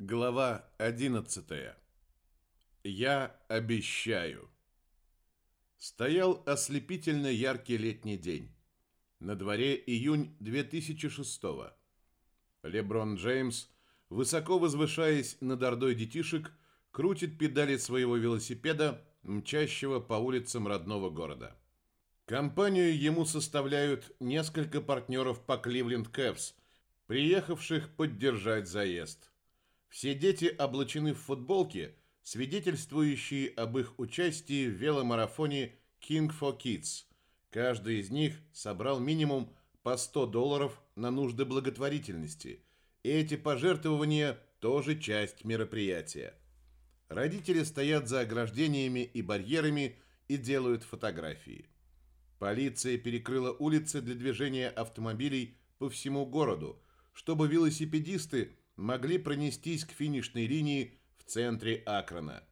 Глава 11. Я обещаю. Стоял ослепительно яркий летний день. На дворе июнь 2006 -го. Леброн Джеймс, высоко возвышаясь над ордой детишек, крутит педали своего велосипеда, мчащего по улицам родного города. Компанию ему составляют несколько партнеров по Кливленд Кэвс, приехавших поддержать заезд. Все дети облачены в футболки, свидетельствующие об их участии в веломарафоне King for Kids. Каждый из них собрал минимум по 100 долларов на нужды благотворительности. И эти пожертвования тоже часть мероприятия. Родители стоят за ограждениями и барьерами и делают фотографии. Полиция перекрыла улицы для движения автомобилей по всему городу, чтобы велосипедисты могли пронестись к финишной линии в центре Акрона.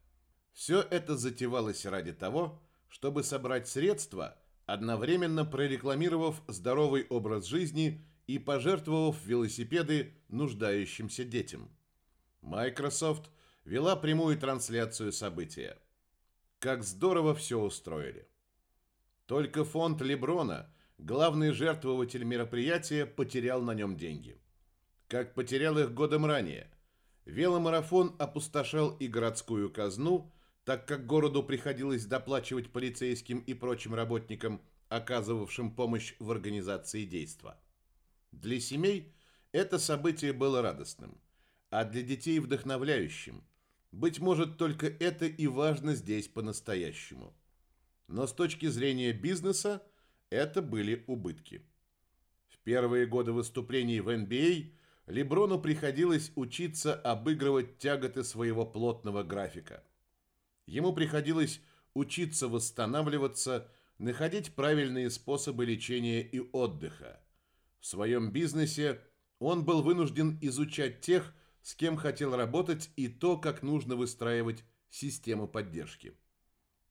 Все это затевалось ради того, чтобы собрать средства, одновременно прорекламировав здоровый образ жизни и пожертвовав велосипеды нуждающимся детям. Microsoft вела прямую трансляцию события. Как здорово все устроили. Только фонд Леброна, главный жертвователь мероприятия, потерял на нем деньги как потерял их годом ранее. Веломарафон опустошал и городскую казну, так как городу приходилось доплачивать полицейским и прочим работникам, оказывавшим помощь в организации действа. Для семей это событие было радостным, а для детей вдохновляющим. Быть может, только это и важно здесь по-настоящему. Но с точки зрения бизнеса это были убытки. В первые годы выступлений в NBA – Леброну приходилось учиться обыгрывать тяготы своего плотного графика. Ему приходилось учиться восстанавливаться, находить правильные способы лечения и отдыха. В своем бизнесе он был вынужден изучать тех, с кем хотел работать и то, как нужно выстраивать систему поддержки.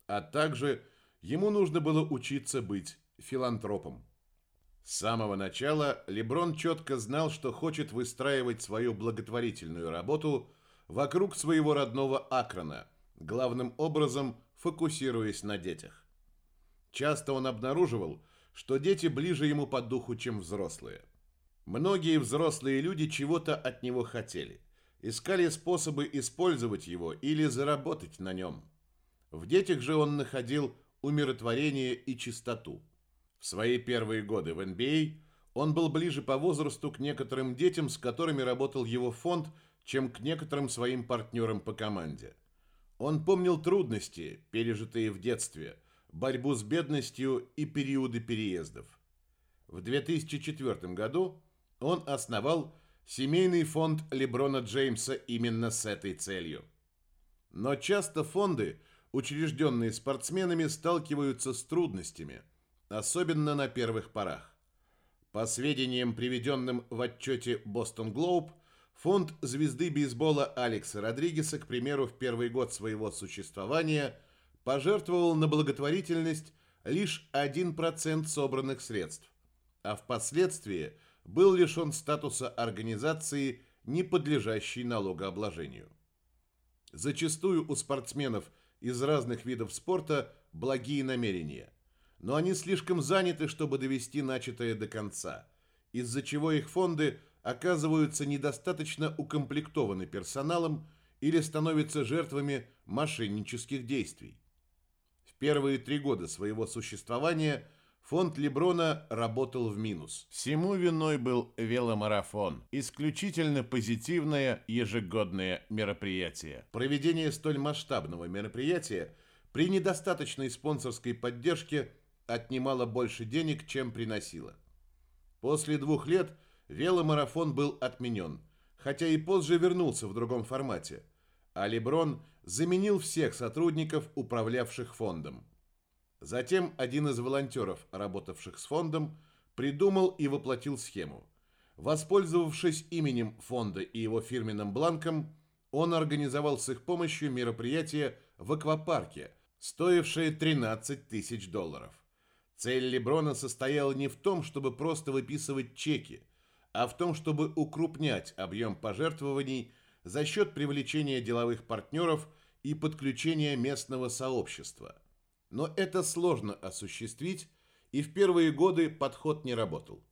А также ему нужно было учиться быть филантропом. С самого начала Леброн четко знал, что хочет выстраивать свою благотворительную работу вокруг своего родного Акрона, главным образом фокусируясь на детях. Часто он обнаруживал, что дети ближе ему по духу, чем взрослые. Многие взрослые люди чего-то от него хотели, искали способы использовать его или заработать на нем. В детях же он находил умиротворение и чистоту – свои первые годы в NBA а он был ближе по возрасту к некоторым детям, с которыми работал его фонд, чем к некоторым своим партнерам по команде. Он помнил трудности, пережитые в детстве, борьбу с бедностью и периоды переездов. В 2004 году он основал семейный фонд Леброна Джеймса именно с этой целью. Но часто фонды, учрежденные спортсменами, сталкиваются с трудностями – особенно на первых порах. По сведениям, приведенным в отчете Boston Globe, фонд звезды бейсбола Алекса Родригеса, к примеру, в первый год своего существования пожертвовал на благотворительность лишь 1% собранных средств, а впоследствии был лишен статуса организации, не подлежащей налогообложению. Зачастую у спортсменов из разных видов спорта благие намерения но они слишком заняты, чтобы довести начатое до конца, из-за чего их фонды оказываются недостаточно укомплектованы персоналом или становятся жертвами мошеннических действий. В первые три года своего существования фонд Леброна работал в минус. Всему виной был веломарафон, исключительно позитивное ежегодное мероприятие. Проведение столь масштабного мероприятия при недостаточной спонсорской поддержке – отнимала больше денег, чем приносила. После двух лет веломарафон был отменен, хотя и позже вернулся в другом формате, а Леброн заменил всех сотрудников, управлявших фондом. Затем один из волонтеров, работавших с фондом, придумал и воплотил схему. Воспользовавшись именем фонда и его фирменным бланком, он организовал с их помощью мероприятие в аквапарке, стоившее 13 тысяч долларов. Цель Леброна состояла не в том, чтобы просто выписывать чеки, а в том, чтобы укрупнять объем пожертвований за счет привлечения деловых партнеров и подключения местного сообщества. Но это сложно осуществить, и в первые годы подход не работал.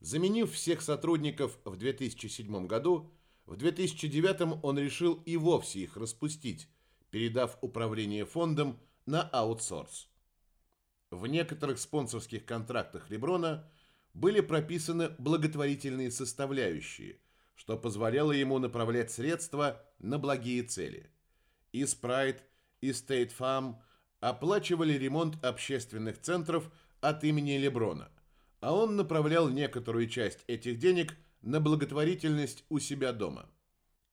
Заменив всех сотрудников в 2007 году, в 2009 он решил и вовсе их распустить, передав управление фондом на аутсорс. В некоторых спонсорских контрактах Леброна были прописаны благотворительные составляющие, что позволяло ему направлять средства на благие цели. И Sprite, и State Farm оплачивали ремонт общественных центров от имени Леброна, а он направлял некоторую часть этих денег на благотворительность у себя дома.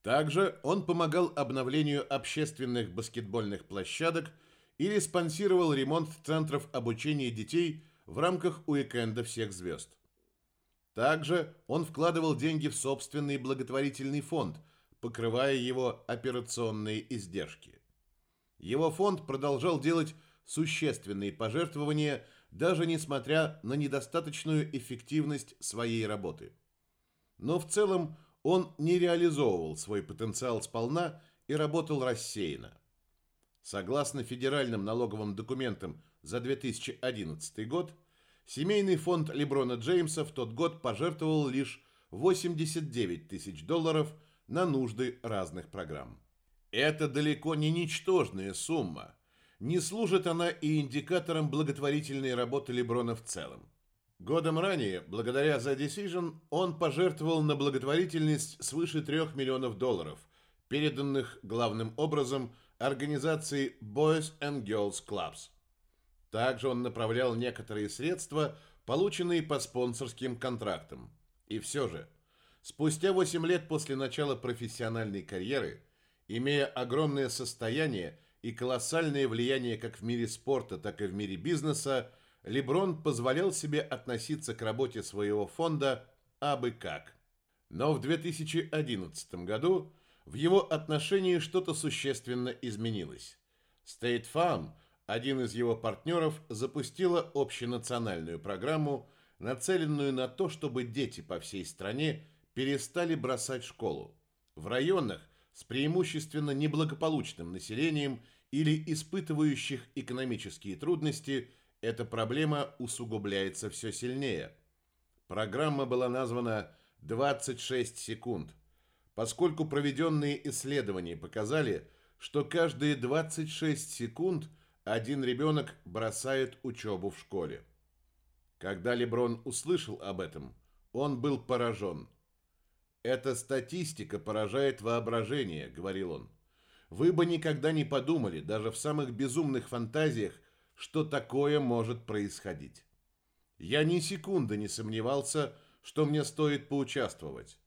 Также он помогал обновлению общественных баскетбольных площадок или спонсировал ремонт центров обучения детей в рамках уикенда всех звезд. Также он вкладывал деньги в собственный благотворительный фонд, покрывая его операционные издержки. Его фонд продолжал делать существенные пожертвования, даже несмотря на недостаточную эффективность своей работы. Но в целом он не реализовывал свой потенциал сполна и работал рассеянно. Согласно федеральным налоговым документам за 2011 год, семейный фонд Леброна Джеймса в тот год пожертвовал лишь 89 тысяч долларов на нужды разных программ. Это далеко не ничтожная сумма. Не служит она и индикатором благотворительной работы Леброна в целом. Годом ранее, благодаря The Decision, он пожертвовал на благотворительность свыше 3 миллионов долларов, переданных главным образом организации Boys and Girls Clubs. Также он направлял некоторые средства, полученные по спонсорским контрактам. И все же, спустя 8 лет после начала профессиональной карьеры, имея огромное состояние и колоссальное влияние как в мире спорта, так и в мире бизнеса, Леброн позволял себе относиться к работе своего фонда абы как. Но в 2011 году в его отношении что-то существенно изменилось. State Farm, один из его партнеров, запустила общенациональную программу, нацеленную на то, чтобы дети по всей стране перестали бросать школу. В районах с преимущественно неблагополучным населением или испытывающих экономические трудности эта проблема усугубляется все сильнее. Программа была названа «26 секунд», поскольку проведенные исследования показали, что каждые 26 секунд один ребенок бросает учебу в школе. Когда Леброн услышал об этом, он был поражен. «Эта статистика поражает воображение», — говорил он. «Вы бы никогда не подумали, даже в самых безумных фантазиях, что такое может происходить. Я ни секунды не сомневался, что мне стоит поучаствовать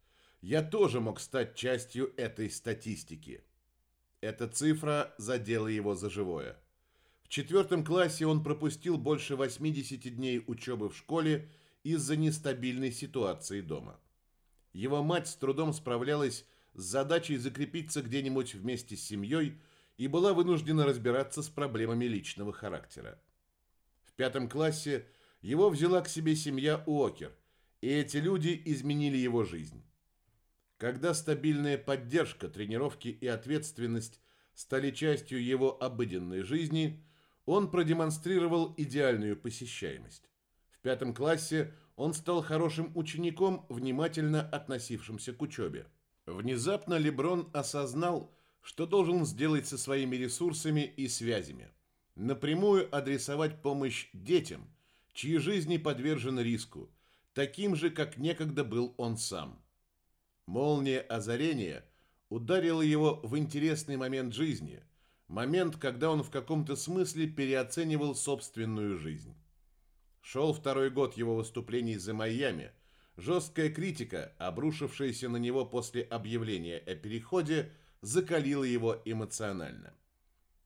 я тоже мог стать частью этой статистики. Эта цифра задела его за живое. В четвертом классе он пропустил больше 80 дней учебы в школе из-за нестабильной ситуации дома. Его мать с трудом справлялась с задачей закрепиться где-нибудь вместе с семьей и была вынуждена разбираться с проблемами личного характера. В пятом классе его взяла к себе семья Уокер, и эти люди изменили его жизнь. Когда стабильная поддержка, тренировки и ответственность стали частью его обыденной жизни, он продемонстрировал идеальную посещаемость. В пятом классе он стал хорошим учеником, внимательно относившимся к учебе. Внезапно Леброн осознал, что должен сделать со своими ресурсами и связями. Напрямую адресовать помощь детям, чьи жизни подвержены риску, таким же, как некогда был он сам. Молния озарения ударила его в интересный момент жизни, момент, когда он в каком-то смысле переоценивал собственную жизнь. Шел второй год его выступлений за Майами, жесткая критика, обрушившаяся на него после объявления о переходе, закалила его эмоционально.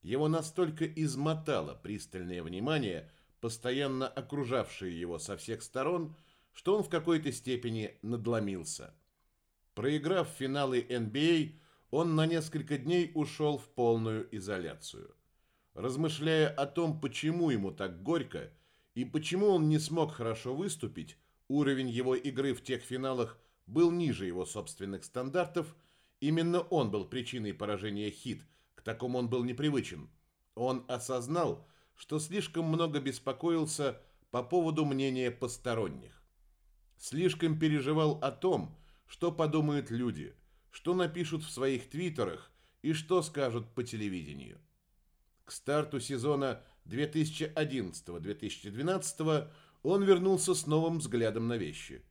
Его настолько измотало пристальное внимание, постоянно окружавшее его со всех сторон, что он в какой-то степени надломился – Проиграв финалы NBA, он на несколько дней ушел в полную изоляцию. Размышляя о том, почему ему так горько и почему он не смог хорошо выступить, уровень его игры в тех финалах был ниже его собственных стандартов, Именно он был причиной поражения Хит, к такому он был непривычен. Он осознал, что слишком много беспокоился по поводу мнения посторонних. Слишком переживал о том, что подумают люди, что напишут в своих твиттерах и что скажут по телевидению. К старту сезона 2011-2012 он вернулся с новым взглядом на вещи.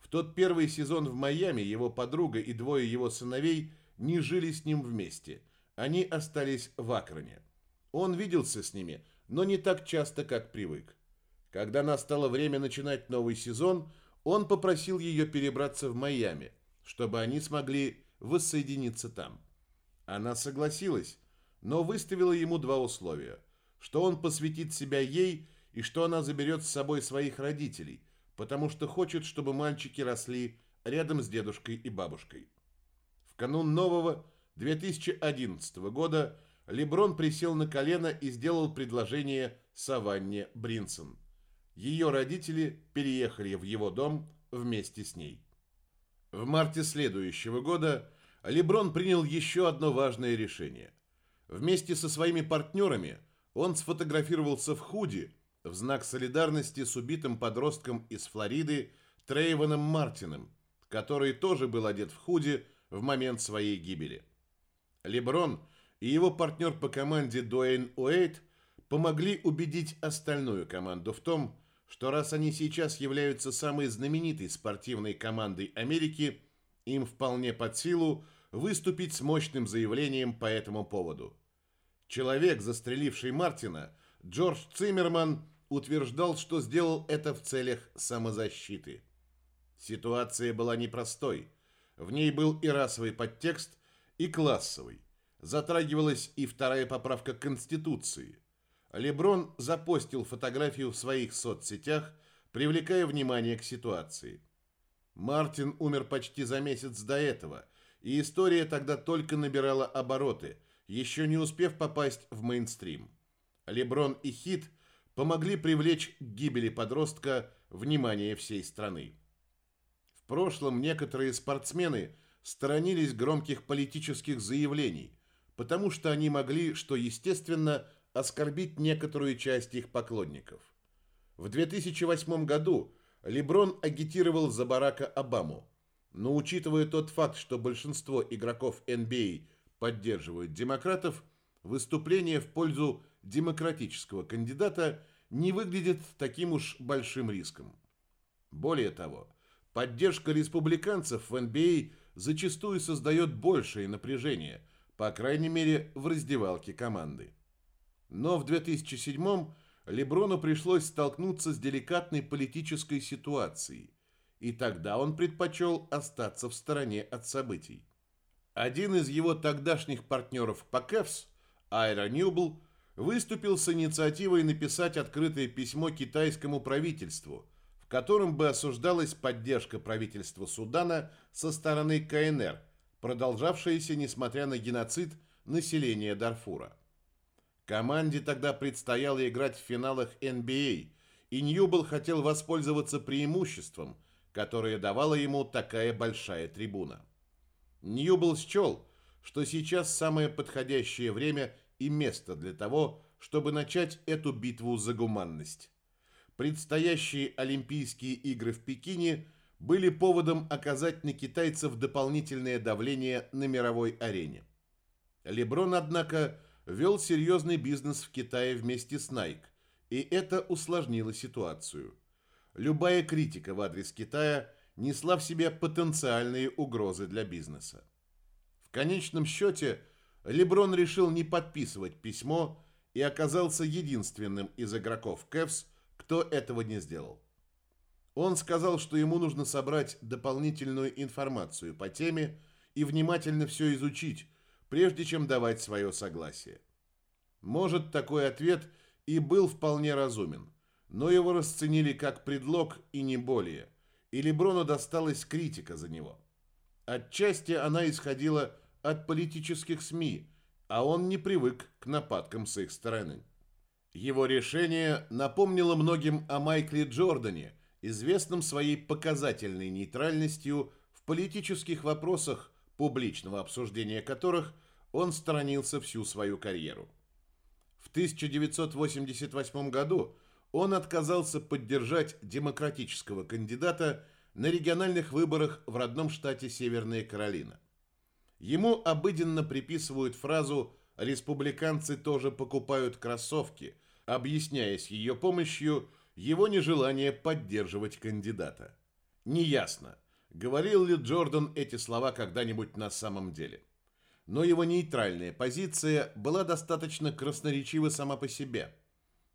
В тот первый сезон в Майами его подруга и двое его сыновей не жили с ним вместе. Они остались в Акроне. Он виделся с ними, но не так часто, как привык. Когда настало время начинать новый сезон, он попросил ее перебраться в Майами, чтобы они смогли воссоединиться там. Она согласилась, но выставила ему два условия, что он посвятит себя ей и что она заберет с собой своих родителей, потому что хочет, чтобы мальчики росли рядом с дедушкой и бабушкой. В канун нового 2011 года Леброн присел на колено и сделал предложение Саванне Бринсон. Ее родители переехали в его дом вместе с ней. В марте следующего года Леброн принял еще одно важное решение. Вместе со своими партнерами он сфотографировался в худи в знак солидарности с убитым подростком из Флориды Трейвоном Мартином, который тоже был одет в худи в момент своей гибели. Леброн и его партнер по команде Дуэйн Уэйт помогли убедить остальную команду в том, что раз они сейчас являются самой знаменитой спортивной командой Америки, им вполне под силу выступить с мощным заявлением по этому поводу. Человек, застреливший Мартина, Джордж Циммерман, утверждал, что сделал это в целях самозащиты. Ситуация была непростой. В ней был и расовый подтекст, и классовый. Затрагивалась и вторая поправка Конституции. Леброн запостил фотографию в своих соцсетях, привлекая внимание к ситуации. Мартин умер почти за месяц до этого – и история тогда только набирала обороты, еще не успев попасть в мейнстрим. Леброн и Хит помогли привлечь к гибели подростка внимание всей страны. В прошлом некоторые спортсмены сторонились громких политических заявлений, потому что они могли, что естественно, оскорбить некоторую часть их поклонников. В 2008 году Леброн агитировал за Барака Обаму. Но учитывая тот факт, что большинство игроков NBA поддерживают демократов, выступление в пользу демократического кандидата не выглядит таким уж большим риском. Более того, поддержка республиканцев в NBA зачастую создает большее напряжение, по крайней мере в раздевалке команды. Но в 2007 Леброну пришлось столкнуться с деликатной политической ситуацией и тогда он предпочел остаться в стороне от событий. Один из его тогдашних партнеров по КЭФС, Айра Ньюбл, выступил с инициативой написать открытое письмо китайскому правительству, в котором бы осуждалась поддержка правительства Судана со стороны КНР, продолжавшаяся несмотря на геноцид населения Дарфура. Команде тогда предстояло играть в финалах NBA, и Ньюбл хотел воспользоваться преимуществом, которое давала ему такая большая трибуна. Ньюбл счел, что сейчас самое подходящее время и место для того, чтобы начать эту битву за гуманность. Предстоящие Олимпийские игры в Пекине были поводом оказать на китайцев дополнительное давление на мировой арене. Леброн, однако, вел серьезный бизнес в Китае вместе с Nike, и это усложнило ситуацию – любая критика в адрес Китая несла в себе потенциальные угрозы для бизнеса. В конечном счете, Леброн решил не подписывать письмо и оказался единственным из игроков Кэвс, кто этого не сделал. Он сказал, что ему нужно собрать дополнительную информацию по теме и внимательно все изучить, прежде чем давать свое согласие. Может, такой ответ и был вполне разумен но его расценили как предлог и не более, и Леброну досталась критика за него. Отчасти она исходила от политических СМИ, а он не привык к нападкам с их стороны. Его решение напомнило многим о Майкле Джордане, известном своей показательной нейтральностью в политических вопросах публичного обсуждения которых он сторонился всю свою карьеру. В 1988 году он отказался поддержать демократического кандидата на региональных выборах в родном штате Северная Каролина. Ему обыденно приписывают фразу «республиканцы тоже покупают кроссовки», объясняя ее помощью его нежелание поддерживать кандидата. Неясно, говорил ли Джордан эти слова когда-нибудь на самом деле. Но его нейтральная позиция была достаточно красноречива сама по себе.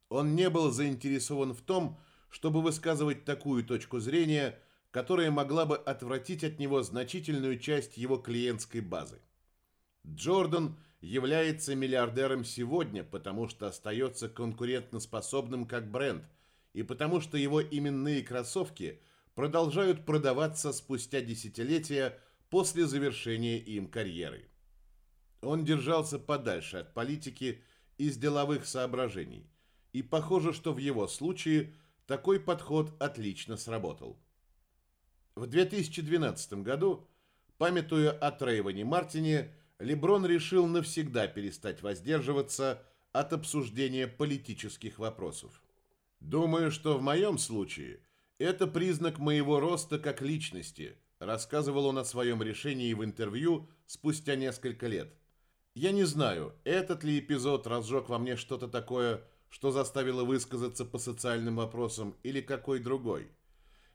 Он не был заинтересован в том, чтобы высказывать такую точку зрения, которая могла бы отвратить от него значительную часть его клиентской базы. Джордан является миллиардером сегодня, потому что остается конкурентоспособным как бренд, и потому что его именные кроссовки продолжают продаваться спустя десятилетия после завершения им карьеры. Он держался подальше от политики из деловых соображений, и похоже, что в его случае такой подход отлично сработал. В 2012 году, памятуя о Трейвоне Мартине, Леброн решил навсегда перестать воздерживаться от обсуждения политических вопросов. «Думаю, что в моем случае это признак моего роста как личности», рассказывал он о своем решении в интервью спустя несколько лет. «Я не знаю, этот ли эпизод разжег во мне что-то такое, что заставило высказаться по социальным вопросам, или какой другой.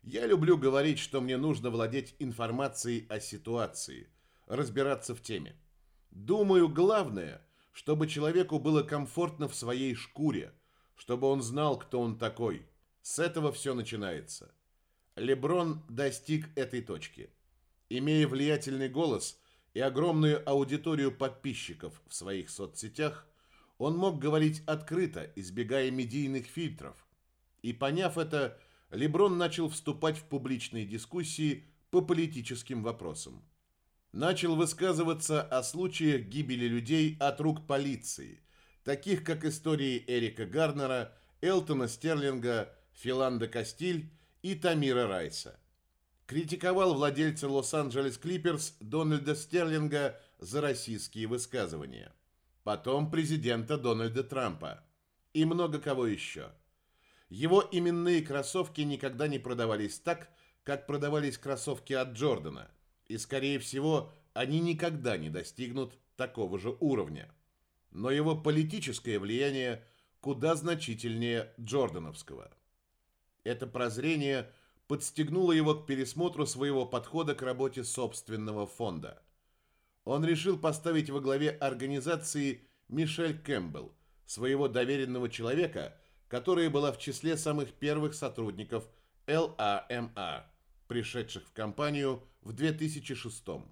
Я люблю говорить, что мне нужно владеть информацией о ситуации, разбираться в теме. Думаю, главное, чтобы человеку было комфортно в своей шкуре, чтобы он знал, кто он такой. С этого все начинается. Леброн достиг этой точки. Имея влиятельный голос и огромную аудиторию подписчиков в своих соцсетях, он мог говорить открыто, избегая медийных фильтров. И поняв это, Леброн начал вступать в публичные дискуссии по политическим вопросам. Начал высказываться о случаях гибели людей от рук полиции, таких как истории Эрика Гарнера, Элтона Стерлинга, Филанда Кастиль и Тамира Райса. Критиковал владельца Лос-Анджелес Клиперс Дональда Стерлинга за российские высказывания. Потом президента Дональда Трампа. И много кого еще. Его именные кроссовки никогда не продавались так, как продавались кроссовки от Джордана, и, скорее всего, они никогда не достигнут такого же уровня. Но его политическое влияние куда значительнее Джордановского. Это прозрение подстегнуло его к пересмотру своего подхода к работе собственного фонда. Он решил поставить во главе организации Мишель Кэмпбелл, своего доверенного человека – которая была в числе самых первых сотрудников ЛАМА, пришедших в компанию в 2006 -м.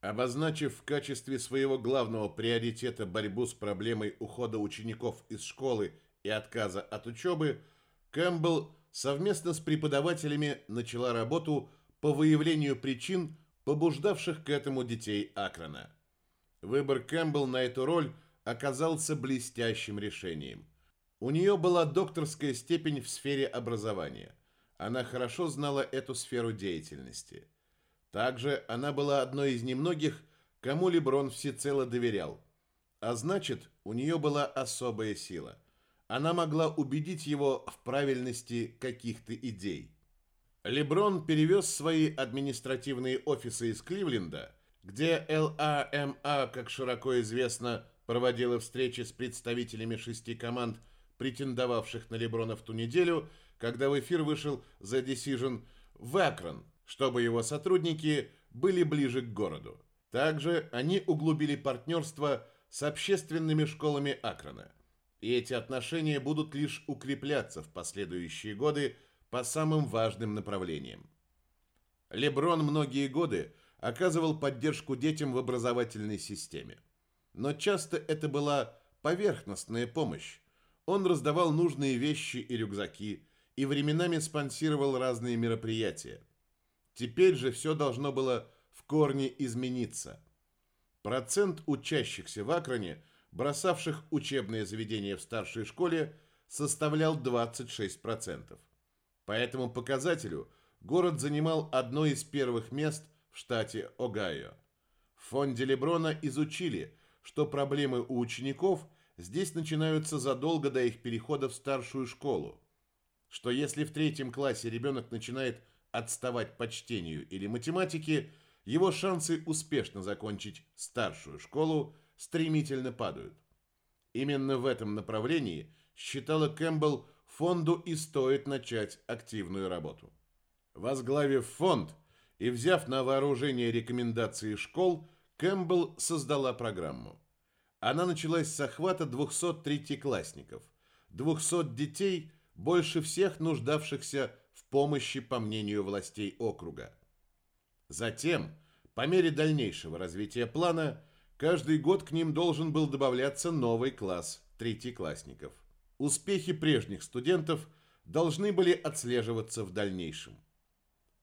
Обозначив в качестве своего главного приоритета борьбу с проблемой ухода учеников из школы и отказа от учебы, Кэмпбелл совместно с преподавателями начала работу по выявлению причин, побуждавших к этому детей Акрона. Выбор Кэмпбелл на эту роль оказался блестящим решением. У нее была докторская степень в сфере образования. Она хорошо знала эту сферу деятельности. Также она была одной из немногих, кому Леброн всецело доверял. А значит, у нее была особая сила. Она могла убедить его в правильности каких-то идей. Леброн перевез свои административные офисы из Кливленда, где ЛАМА, как широко известно, проводила встречи с представителями шести команд – претендовавших на Леброна в ту неделю, когда в эфир вышел The Decision в Акрон, чтобы его сотрудники были ближе к городу. Также они углубили партнерство с общественными школами Акрона. И эти отношения будут лишь укрепляться в последующие годы по самым важным направлениям. Леброн многие годы оказывал поддержку детям в образовательной системе. Но часто это была поверхностная помощь, он раздавал нужные вещи и рюкзаки, и временами спонсировал разные мероприятия. Теперь же все должно было в корне измениться. Процент учащихся в Акроне, бросавших учебные заведения в старшей школе, составлял 26%. По этому показателю город занимал одно из первых мест в штате Огайо. В фонде Леброна изучили, что проблемы у учеников здесь начинаются задолго до их перехода в старшую школу. Что если в третьем классе ребенок начинает отставать по чтению или математике, его шансы успешно закончить старшую школу стремительно падают. Именно в этом направлении, считала Кэмпбелл, фонду и стоит начать активную работу. Возглавив фонд и взяв на вооружение рекомендации школ, Кэмпбелл создала программу. Она началась с охвата 200 третьеклассников, 200 детей, больше всех нуждавшихся в помощи, по мнению властей округа. Затем, по мере дальнейшего развития плана, каждый год к ним должен был добавляться новый класс третьеклассников. Успехи прежних студентов должны были отслеживаться в дальнейшем.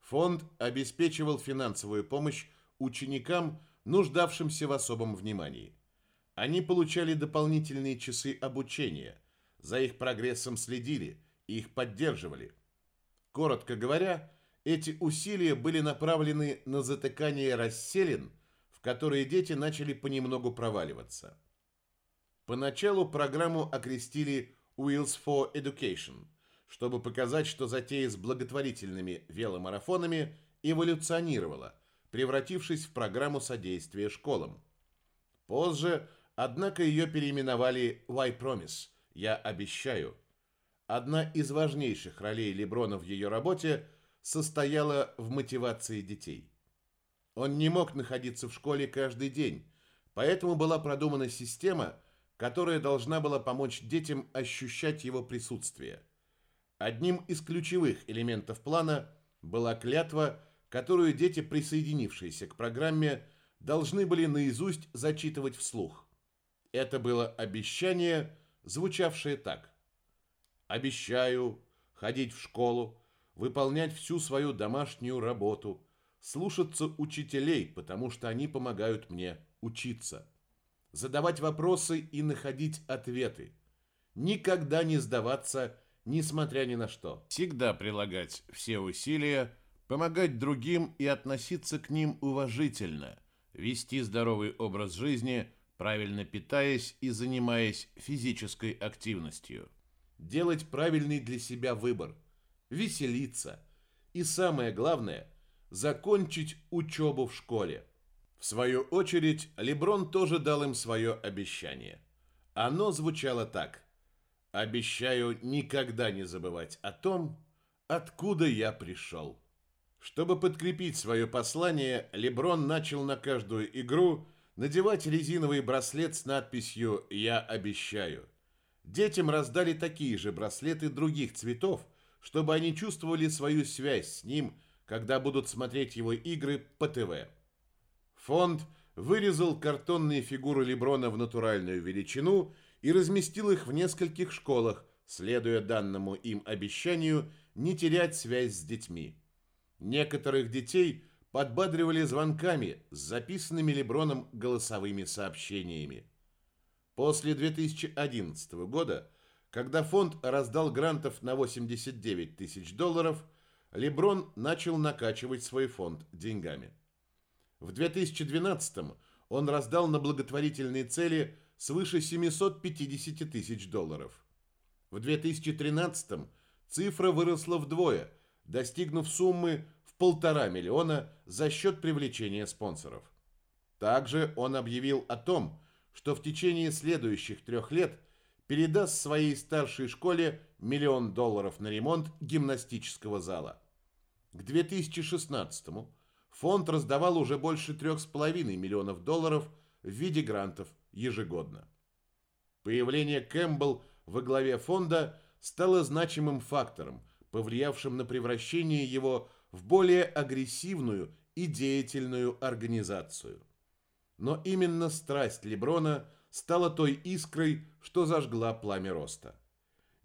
Фонд обеспечивал финансовую помощь ученикам, нуждавшимся в особом внимании. Они получали дополнительные часы обучения, за их прогрессом следили, их поддерживали. Коротко говоря, эти усилия были направлены на затыкание расселин, которые дети начали понемногу проваливаться. Поначалу программу окрестили Wheels for Education, чтобы показать, что затея с благотворительными веломарафонами эволюционировала, превратившись в программу содействия школам. Позже, однако, ее переименовали «Why Promise» – «Я обещаю». Одна из важнейших ролей Леброна в ее работе состояла в мотивации детей. Он не мог находиться в школе каждый день, поэтому была продумана система, которая должна была помочь детям ощущать его присутствие. Одним из ключевых элементов плана была клятва – которую дети, присоединившиеся к программе, должны были наизусть зачитывать вслух. Это было обещание, звучавшее так. «Обещаю ходить в школу, выполнять всю свою домашнюю работу, слушаться учителей, потому что они помогают мне учиться, задавать вопросы и находить ответы, никогда не сдаваться, несмотря ни на что, всегда прилагать все усилия, помогать другим и относиться к ним уважительно, вести здоровый образ жизни, правильно питаясь и занимаясь физической активностью, делать правильный для себя выбор, веселиться. И, самое главное, закончить учебу в школе. В свою очередь, Леброн тоже дал им свое обещание. Оно звучало так. «Обещаю никогда не забывать о том, откуда я пришел». Чтобы подкрепить свое послание, Леброн начал на каждую игру надевать резиновый браслет с надписью «Я обещаю». Детям раздали такие же браслеты других цветов, чтобы они чувствовали свою связь с ним, когда будут смотреть его игры по ТВ. Фонд вырезал картонные фигуры Леброна в натуральную величину и разместил их в нескольких школах, следуя данному им обещанию не терять связь с детьми. Некоторых детей подбадривали звонками с записанными Леброном голосовыми сообщениями. После 2011 года, когда фонд раздал грантов на 89 тысяч долларов, Леброн начал накачивать свой фонд деньгами. В 2012 он раздал на благотворительные цели свыше 750 тысяч долларов. В 2013 цифра выросла вдвое – достигнув суммы в полтора миллиона за счет привлечения спонсоров. Также он объявил о том, что в течение следующих трех лет передаст своей старшей школе миллион долларов на ремонт гимнастического зала. К 2016 фонд раздавал уже больше 3,5 миллионов долларов в виде грантов ежегодно. Появление Кэмпбелл во главе фонда стало значимым фактором, повлиявшим на превращение его в более агрессивную и деятельную организацию. Но именно страсть Леброна стала той искрой, что зажгла пламя роста.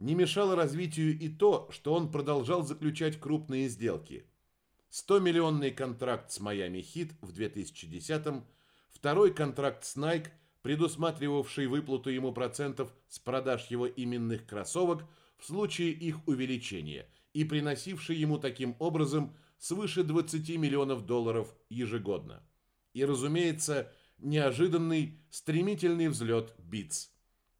Не мешало развитию и то, что он продолжал заключать крупные сделки. 100-миллионный контракт с Miami Heat в 2010-м, второй контракт с Nike, предусматривавший выплату ему процентов с продаж его именных кроссовок – в случае их увеличения и приносивший ему таким образом свыше 20 миллионов долларов ежегодно. и, разумеется, неожиданный, стремительный взлет Битс.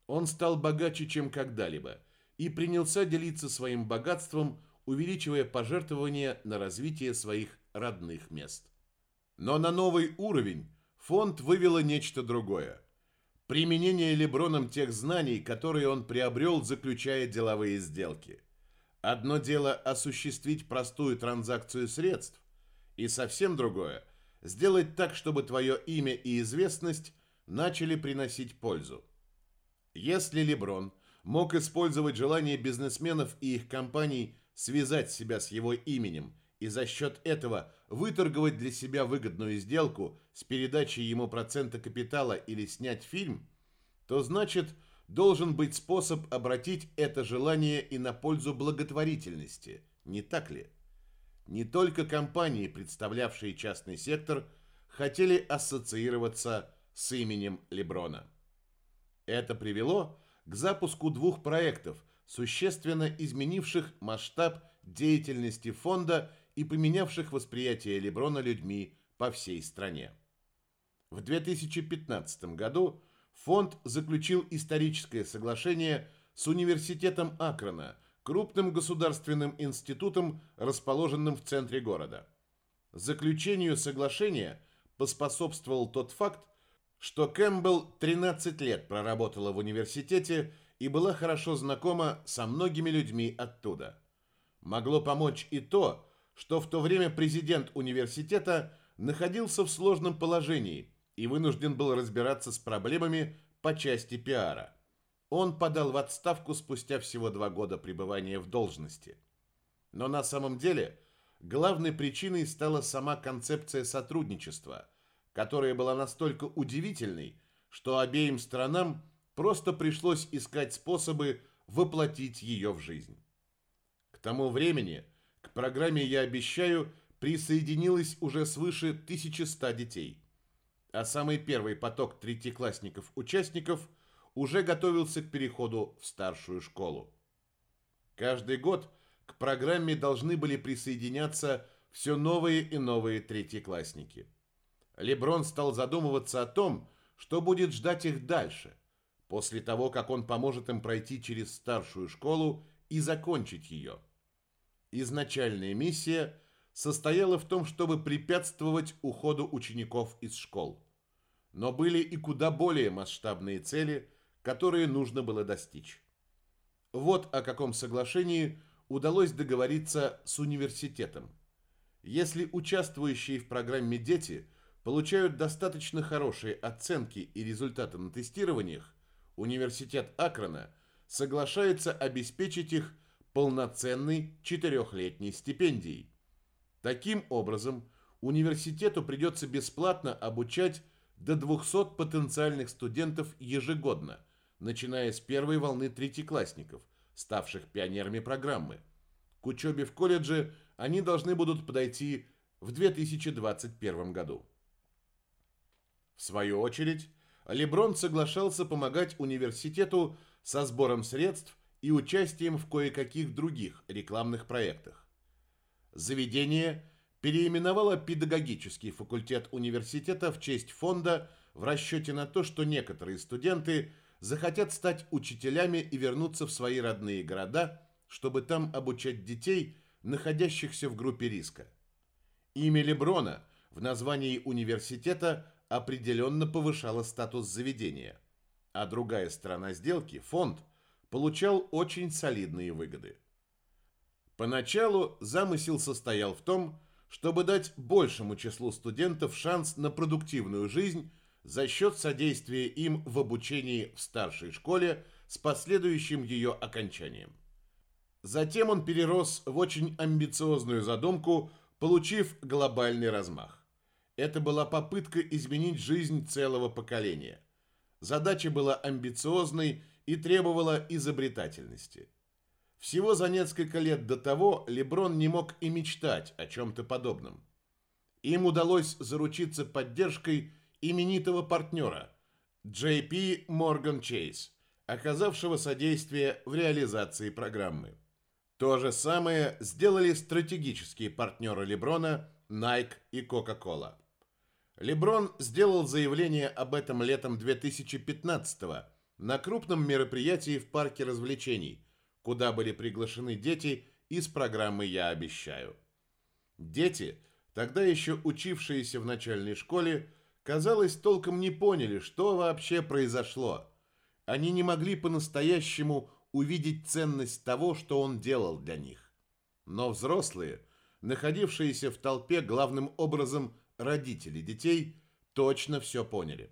Он стал богаче, чем когда-либо, и принялся делиться своим богатством, увеличивая пожертвования на развитие своих родных мест. Но на новый уровень фонд вывело нечто другое. Применение Леброном тех знаний, которые он приобрел, заключая деловые сделки. Одно дело осуществить простую транзакцию средств, и совсем другое – сделать так, чтобы твое имя и известность начали приносить пользу. Если Леброн мог использовать желание бизнесменов и их компаний связать себя с его именем и за счет этого выторговать для себя выгодную сделку с передачей ему процента капитала или снять фильм, то значит должен быть способ обратить это желание и на пользу благотворительности, не так ли? Не только компании, представлявшие частный сектор, хотели ассоциироваться с именем Леброна. Это привело к запуску двух проектов, существенно изменивших масштаб деятельности фонда и поменявших восприятие Леброна людьми по всей стране. В 2015 году фонд заключил историческое соглашение с Университетом Акрона, крупным государственным институтом, расположенным в центре города. Заключению соглашения поспособствовал тот факт, что Кэмпбелл 13 лет проработала в университете и была хорошо знакома со многими людьми оттуда. Могло помочь и то, что в то время президент университета находился в сложном положении и вынужден был разбираться с проблемами по части пиара. Он подал в отставку спустя всего два года пребывания в должности. Но на самом деле главной причиной стала сама концепция сотрудничества, которая была настолько удивительной, что обеим сторонам просто пришлось искать способы воплотить ее в жизнь. К тому времени к программе «Я обещаю» присоединилось уже свыше 1100 детей, а самый первый поток третьеклассников-участников уже готовился к переходу в старшую школу. Каждый год к программе должны были присоединяться все новые и новые третьеклассники. Леброн стал задумываться о том, что будет ждать их дальше, после того, как он поможет им пройти через старшую школу и закончить ее. Изначальная миссия состояла в том, чтобы препятствовать уходу учеников из школ. Но были и куда более масштабные цели, которые нужно было достичь. Вот о каком соглашении удалось договориться с университетом. Если участвующие в программе дети получают достаточно хорошие оценки и результаты на тестированиях, университет Акрона соглашается обеспечить их полноценной четырехлетней стипендией. Таким образом, университету придется бесплатно обучать до 200 потенциальных студентов ежегодно, начиная с первой волны третьеклассников, ставших пионерами программы. К учебе в колледже они должны будут подойти в 2021 году. В свою очередь, Леброн соглашался помогать университету со сбором средств и участием в кое-каких других рекламных проектах. Заведение переименовало педагогический факультет университета в честь фонда в расчете на то, что некоторые студенты захотят стать учителями и вернуться в свои родные города, чтобы там обучать детей, находящихся в группе риска. Имя Леброна в названии университета определенно повышало статус заведения, а другая сторона сделки, фонд, получал очень солидные выгоды. Поначалу замысел состоял в том, чтобы дать большему числу студентов шанс на продуктивную жизнь за счет содействия им в обучении в старшей школе с последующим ее окончанием. Затем он перерос в очень амбициозную задумку, получив глобальный размах. Это была попытка изменить жизнь целого поколения. Задача была амбициозной и требовала изобретательности. Всего за несколько лет до того Леброн не мог и мечтать о чем-то подобном. Им удалось заручиться поддержкой именитого партнера JP Morgan Chase, оказавшего содействие в реализации программы. То же самое сделали стратегические партнеры Леброна Nike и Coca-Cola. Леброн сделал заявление об этом летом 2015 на крупном мероприятии в парке развлечений, куда были приглашены дети из программы «Я обещаю». Дети, тогда еще учившиеся в начальной школе, казалось, толком не поняли, что вообще произошло. Они не могли по-настоящему увидеть ценность того, что он делал для них. Но взрослые, находившиеся в толпе главным образом родители детей, точно все поняли.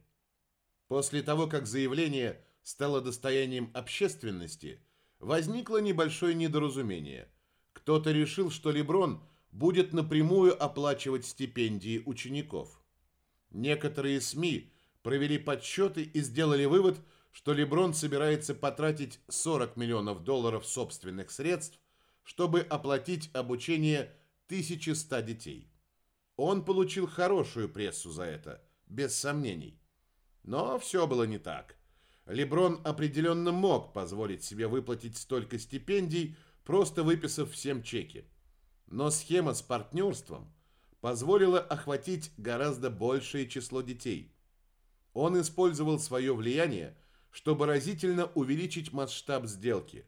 После того, как заявление стало достоянием общественности, возникло небольшое недоразумение. Кто-то решил, что Леброн будет напрямую оплачивать стипендии учеников. Некоторые СМИ провели подсчеты и сделали вывод, что Леброн собирается потратить 40 миллионов долларов собственных средств, чтобы оплатить обучение 1100 детей. Он получил хорошую прессу за это, без сомнений. Но все было не так. Леброн определенно мог позволить себе выплатить столько стипендий, просто выписав всем чеки. Но схема с партнерством позволила охватить гораздо большее число детей. Он использовал свое влияние, чтобы разительно увеличить масштаб сделки.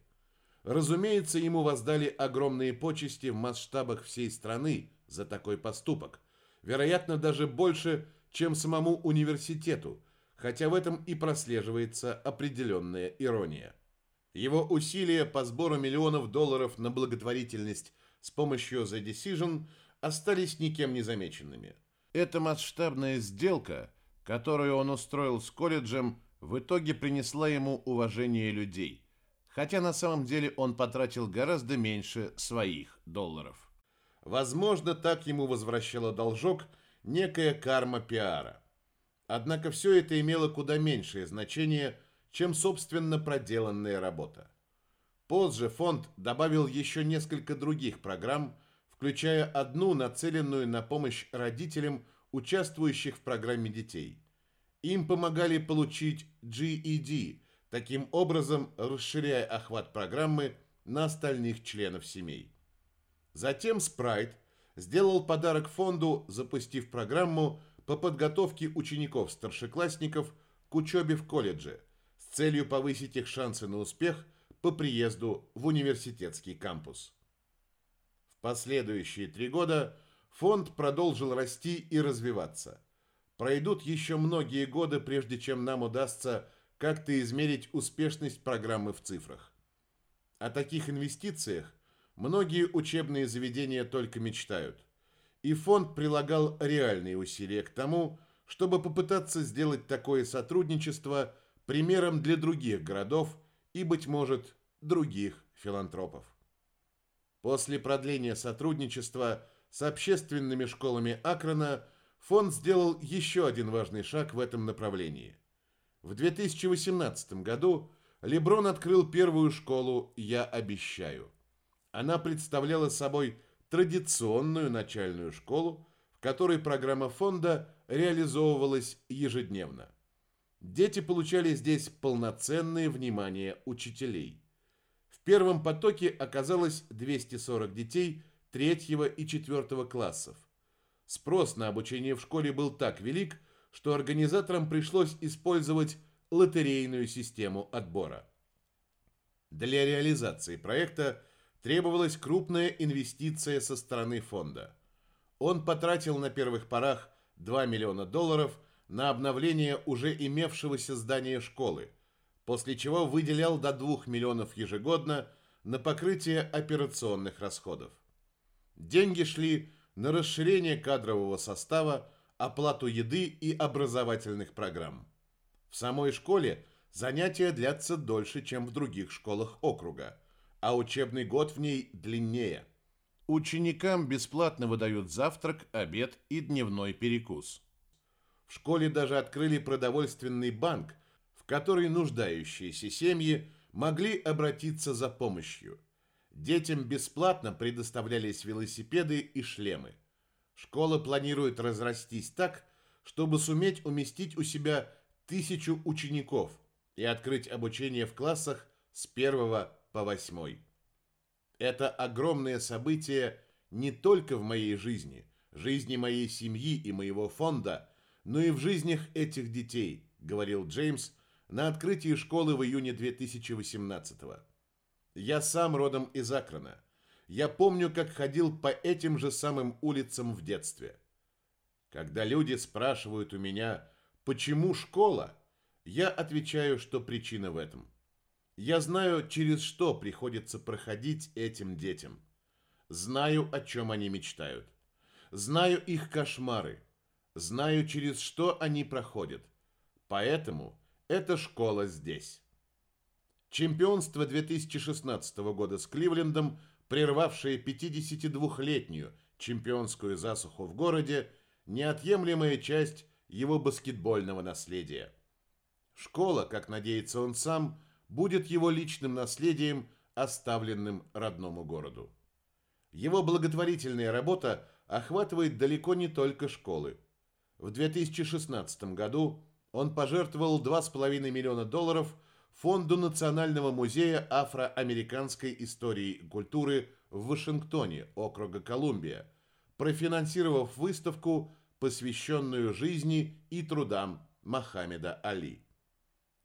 Разумеется, ему воздали огромные почести в масштабах всей страны за такой поступок. Вероятно, даже больше, чем самому университету, хотя в этом и прослеживается определенная ирония. Его усилия по сбору миллионов долларов на благотворительность с помощью The Decision остались никем не замеченными. Эта масштабная сделка, которую он устроил с колледжем, в итоге принесла ему уважение людей, хотя на самом деле он потратил гораздо меньше своих долларов. Возможно, так ему возвращала должок некая карма пиара. Однако все это имело куда меньшее значение, чем собственно проделанная работа. Позже фонд добавил еще несколько других программ, включая одну, нацеленную на помощь родителям, участвующих в программе детей. Им помогали получить GED, таким образом расширяя охват программы на остальных членов семей. Затем Спрайт сделал подарок фонду, запустив программу по подготовке учеников-старшеклассников к учебе в колледже с целью повысить их шансы на успех – по приезду в университетский кампус. В последующие три года фонд продолжил расти и развиваться. Пройдут еще многие годы, прежде чем нам удастся как-то измерить успешность программы в цифрах. О таких инвестициях многие учебные заведения только мечтают. И фонд прилагал реальные усилия к тому, чтобы попытаться сделать такое сотрудничество примером для других городов и, быть может, других филантропов. После продления сотрудничества с общественными школами Акрона фонд сделал еще один важный шаг в этом направлении. В 2018 году Леброн открыл первую школу «Я обещаю». Она представляла собой традиционную начальную школу, в которой программа фонда реализовывалась ежедневно. Дети получали здесь полноценное внимание учителей. В первом потоке оказалось 240 детей третьего и четвертого классов. Спрос на обучение в школе был так велик, что организаторам пришлось использовать лотерейную систему отбора. Для реализации проекта требовалась крупная инвестиция со стороны фонда. Он потратил на первых порах 2 миллиона долларов на обновление уже имевшегося здания школы, после чего выделял до 2 миллионов ежегодно на покрытие операционных расходов. Деньги шли на расширение кадрового состава, оплату еды и образовательных программ. В самой школе занятия длятся дольше, чем в других школах округа, а учебный год в ней длиннее. Ученикам бесплатно выдают завтрак, обед и дневной перекус. В школе даже открыли продовольственный банк, в который нуждающиеся семьи могли обратиться за помощью. Детям бесплатно предоставлялись велосипеды и шлемы. Школа планирует разрастись так, чтобы суметь уместить у себя тысячу учеников и открыть обучение в классах с 1 по 8. Это огромное событие не только в моей жизни, жизни моей семьи и моего фонда – но и в жизнях этих детей, говорил Джеймс на открытии школы в июне 2018 -го. Я сам родом из Акрона. Я помню, как ходил по этим же самым улицам в детстве. Когда люди спрашивают у меня, почему школа, я отвечаю, что причина в этом. Я знаю, через что приходится проходить этим детям. Знаю, о чем они мечтают. Знаю их кошмары. Знаю, через что они проходят. Поэтому эта школа здесь. Чемпионство 2016 года с Кливлендом, прервавшее 52-летнюю чемпионскую засуху в городе, неотъемлемая часть его баскетбольного наследия. Школа, как надеется он сам, будет его личным наследием, оставленным родному городу. Его благотворительная работа охватывает далеко не только школы. В 2016 году он пожертвовал 2,5 миллиона долларов Фонду Национального музея афроамериканской истории и культуры в Вашингтоне, округа Колумбия, профинансировав выставку, посвященную жизни и трудам Мохаммеда Али.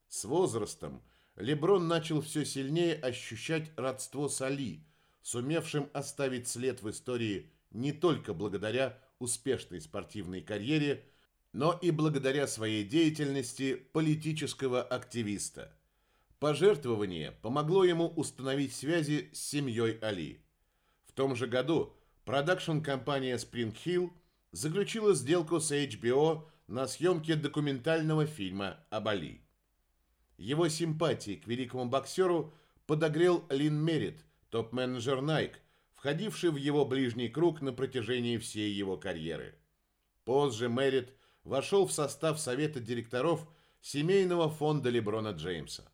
С возрастом Леброн начал все сильнее ощущать родство с Али, сумевшим оставить след в истории не только благодаря успешной спортивной карьере, но и благодаря своей деятельности политического активиста. Пожертвование помогло ему установить связи с семьей Али. В том же году продакшн-компания Spring Hill заключила сделку с HBO на съемке документального фильма об Али. Его симпатии к великому боксеру подогрел Лин Мерит, топ-менеджер Nike, входивший в его ближний круг на протяжении всей его карьеры. Позже Мерит вошел в состав совета директоров семейного фонда Леброна Джеймса.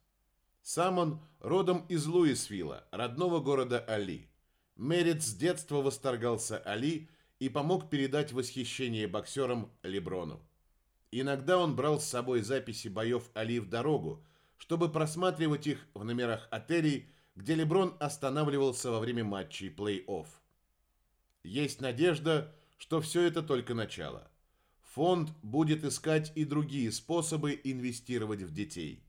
Сам он родом из Луисвилла, родного города Али. Мерит с детства восторгался Али и помог передать восхищение боксерам Леброну. Иногда он брал с собой записи боев Али в дорогу, чтобы просматривать их в номерах отелей, где Леброн останавливался во время матчей плей-офф. Есть надежда, что все это только начало. Фонд будет искать и другие способы инвестировать в детей.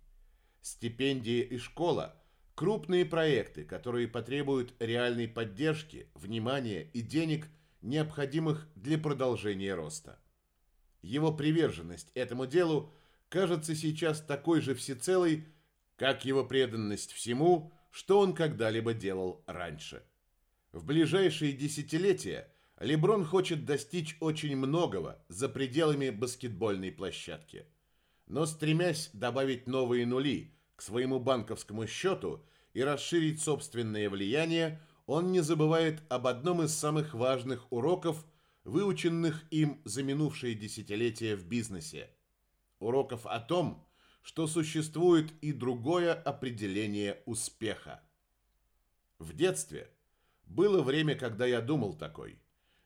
Стипендии и школа – крупные проекты, которые потребуют реальной поддержки, внимания и денег, необходимых для продолжения роста. Его приверженность этому делу кажется сейчас такой же всецелой, как его преданность всему, что он когда-либо делал раньше. В ближайшие десятилетия Леброн хочет достичь очень многого за пределами баскетбольной площадки. Но стремясь добавить новые нули к своему банковскому счету и расширить собственное влияние, он не забывает об одном из самых важных уроков, выученных им за минувшие десятилетия в бизнесе. Уроков о том, что существует и другое определение успеха. В детстве было время, когда я думал такой.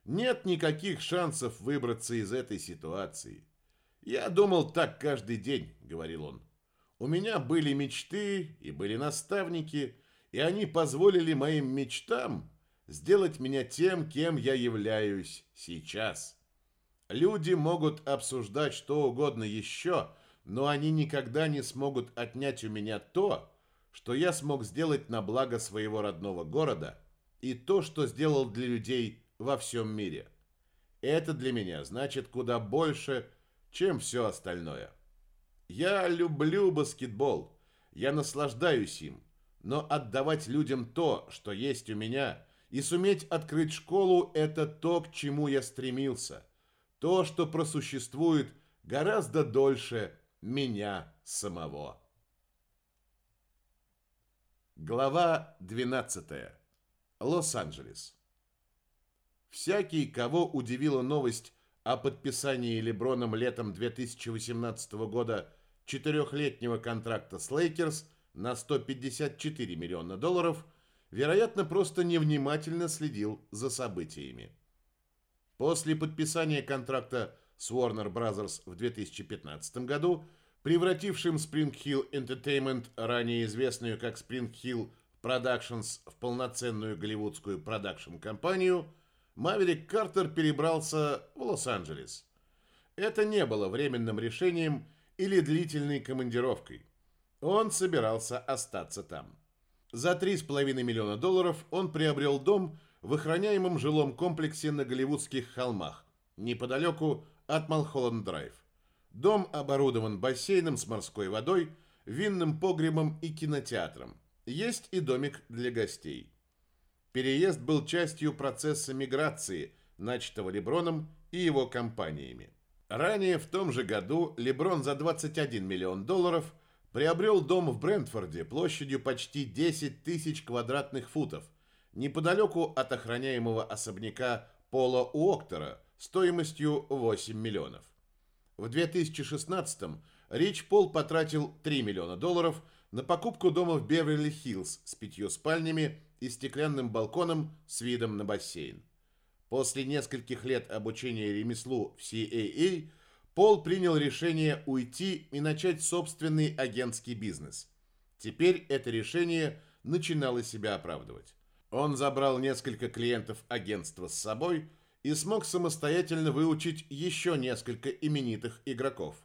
Нет никаких шансов выбраться из этой ситуации. Я думал так каждый день, говорил он. У меня были мечты и были наставники, и они позволили моим мечтам сделать меня тем, кем я являюсь сейчас. Люди могут обсуждать что угодно еще, но они никогда не смогут отнять у меня то, что я смог сделать на благо своего родного города и то, что сделал для людей во всем мире. Это для меня значит куда больше, чем все остальное. Я люблю баскетбол, я наслаждаюсь им, но отдавать людям то, что есть у меня, и суметь открыть школу – это то, к чему я стремился, то, что просуществует гораздо дольше, меня самого. Глава 12. Лос-Анджелес. Всякий, кого удивила новость о подписании Леброном летом 2018 года четырехлетнего контракта с Лейкерс на 154 миллиона долларов, вероятно, просто невнимательно следил за событиями. После подписания контракта с Warner Bros. в 2015 году, превратившим Spring Hill Entertainment, ранее известную как Spring Hill Productions, в полноценную голливудскую продакшн-компанию, Маверик Картер перебрался в Лос-Анджелес. Это не было временным решением или длительной командировкой. Он собирался остаться там. За 3,5 миллиона долларов он приобрел дом в охраняемом жилом комплексе на Голливудских холмах, неподалеку от Малхолланд-Драйв. Дом оборудован бассейном с морской водой, винным погребом и кинотеатром. Есть и домик для гостей. Переезд был частью процесса миграции, начатого Леброном и его компаниями. Ранее в том же году Леброн за 21 миллион долларов приобрел дом в Брентфорде площадью почти 10 тысяч квадратных футов, неподалеку от охраняемого особняка Пола Уоктера стоимостью 8 миллионов. В 2016-м Рич Пол потратил 3 миллиона долларов на покупку дома в Беверли-Хиллз с пятью спальнями и стеклянным балконом с видом на бассейн. После нескольких лет обучения ремеслу в CAA Пол принял решение уйти и начать собственный агентский бизнес. Теперь это решение начинало себя оправдывать. Он забрал несколько клиентов агентства с собой и смог самостоятельно выучить еще несколько именитых игроков.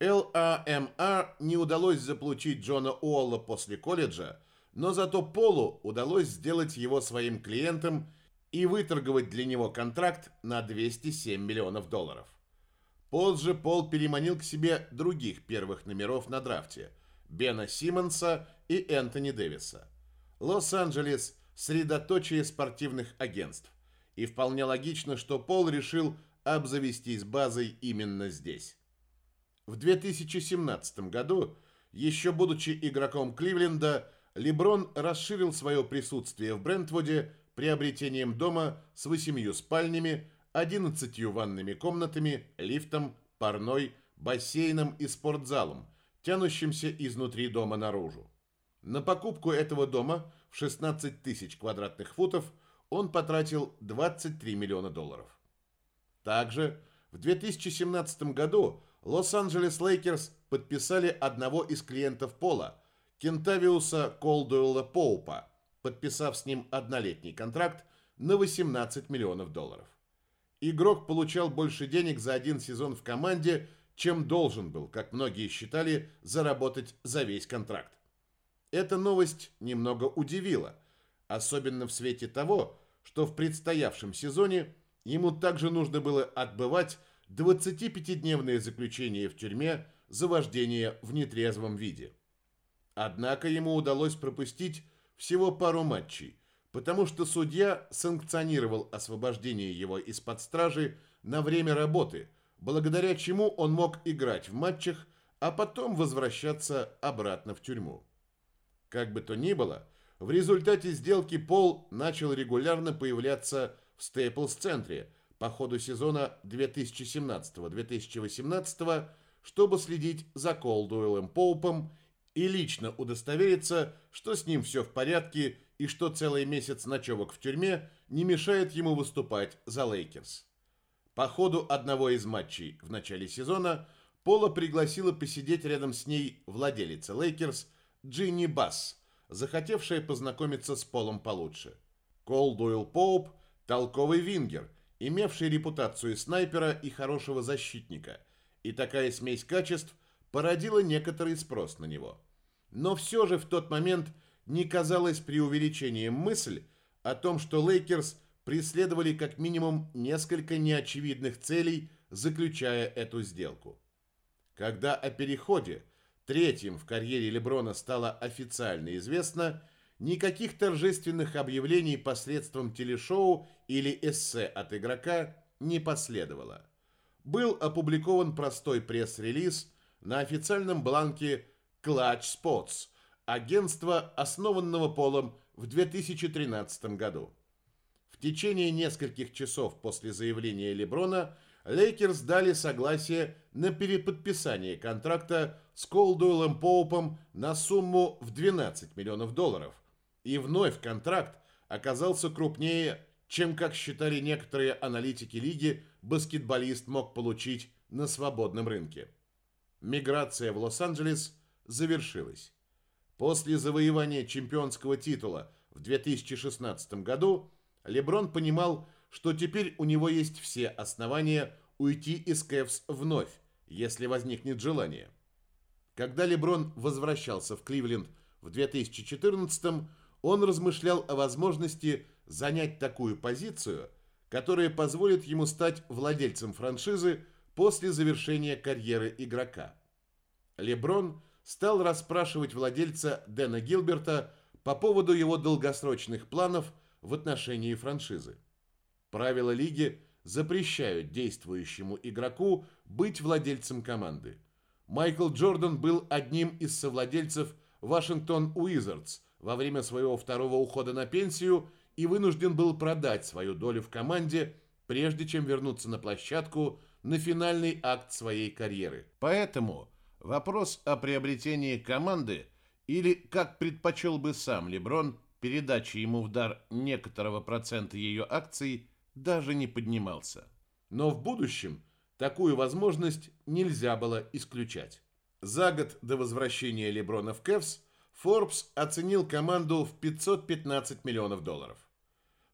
LAMR не удалось заполучить Джона Уолла после колледжа, но зато Полу удалось сделать его своим клиентом и выторговать для него контракт на 207 миллионов долларов. Позже Пол переманил к себе других первых номеров на драфте – Бена Симмонса и Энтони Дэвиса. Лос-Анджелес – средоточие спортивных агентств. И вполне логично, что Пол решил обзавестись базой именно здесь. В 2017 году, еще будучи игроком Кливленда, Леброн расширил свое присутствие в Брентвуде приобретением дома с восемью спальнями, 11 ванными комнатами, лифтом, парной, бассейном и спортзалом, тянущимся изнутри дома наружу. На покупку этого дома 16 тысяч квадратных футов он потратил 23 миллиона долларов. Также в 2017 году Лос-Анджелес Лейкерс подписали одного из клиентов Пола – Кентавиуса Колдуэлла Поупа, подписав с ним однолетний контракт на 18 миллионов долларов. Игрок получал больше денег за один сезон в команде, чем должен был, как многие считали, заработать за весь контракт. Эта новость немного удивила, особенно в свете того, что в предстоявшем сезоне ему также нужно было отбывать 25-дневное заключение в тюрьме за вождение в нетрезвом виде. Однако ему удалось пропустить всего пару матчей, потому что судья санкционировал освобождение его из-под стражи на время работы, благодаря чему он мог играть в матчах, а потом возвращаться обратно в тюрьму. Как бы то ни было, в результате сделки Пол начал регулярно появляться в Стейплс-центре по ходу сезона 2017-2018, чтобы следить за Колдуэлем Поупом и лично удостовериться, что с ним все в порядке и что целый месяц ночевок в тюрьме не мешает ему выступать за Лейкерс. По ходу одного из матчей в начале сезона Пола пригласила посидеть рядом с ней владелица Лейкерс Джинни Басс, захотевшая познакомиться с Полом получше. Колдуэлл Поуп – толковый вингер, имевший репутацию снайпера и хорошего защитника, и такая смесь качеств породила некоторый спрос на него – но все же в тот момент не казалось преувеличением мысль о том, что Лейкерс преследовали как минимум несколько неочевидных целей, заключая эту сделку. Когда о переходе, третьем в карьере Леброна, стало официально известно, никаких торжественных объявлений посредством телешоу или эссе от игрока не последовало. Был опубликован простой пресс-релиз на официальном бланке Clutch Sports, агентства, основанного Полом в 2013 году. В течение нескольких часов после заявления Леброна Лейкерс дали согласие на переподписание контракта с Колдуэлом Поупом на сумму в 12 миллионов долларов. И вновь контракт оказался крупнее, чем, как считали некоторые аналитики лиги, баскетболист мог получить на свободном рынке. Миграция в Лос-Анджелес – завершилась. После завоевания чемпионского титула в 2016 году Леброн понимал, что теперь у него есть все основания уйти из Кэвс вновь, если возникнет желание. Когда Леброн возвращался в Кливленд в 2014 он размышлял о возможности занять такую позицию, которая позволит ему стать владельцем франшизы после завершения карьеры игрока. Леброн стал расспрашивать владельца Дэна Гилберта по поводу его долгосрочных планов в отношении франшизы. Правила лиги запрещают действующему игроку быть владельцем команды. Майкл Джордан был одним из совладельцев Вашингтон Уизардс во время своего второго ухода на пенсию и вынужден был продать свою долю в команде, прежде чем вернуться на площадку на финальный акт своей карьеры. Поэтому вопрос о приобретении команды или, как предпочел бы сам Леброн, передачи ему в дар некоторого процента ее акций даже не поднимался. Но в будущем такую возможность нельзя было исключать. За год до возвращения Леброна в Кевс Forbes оценил команду в 515 миллионов долларов.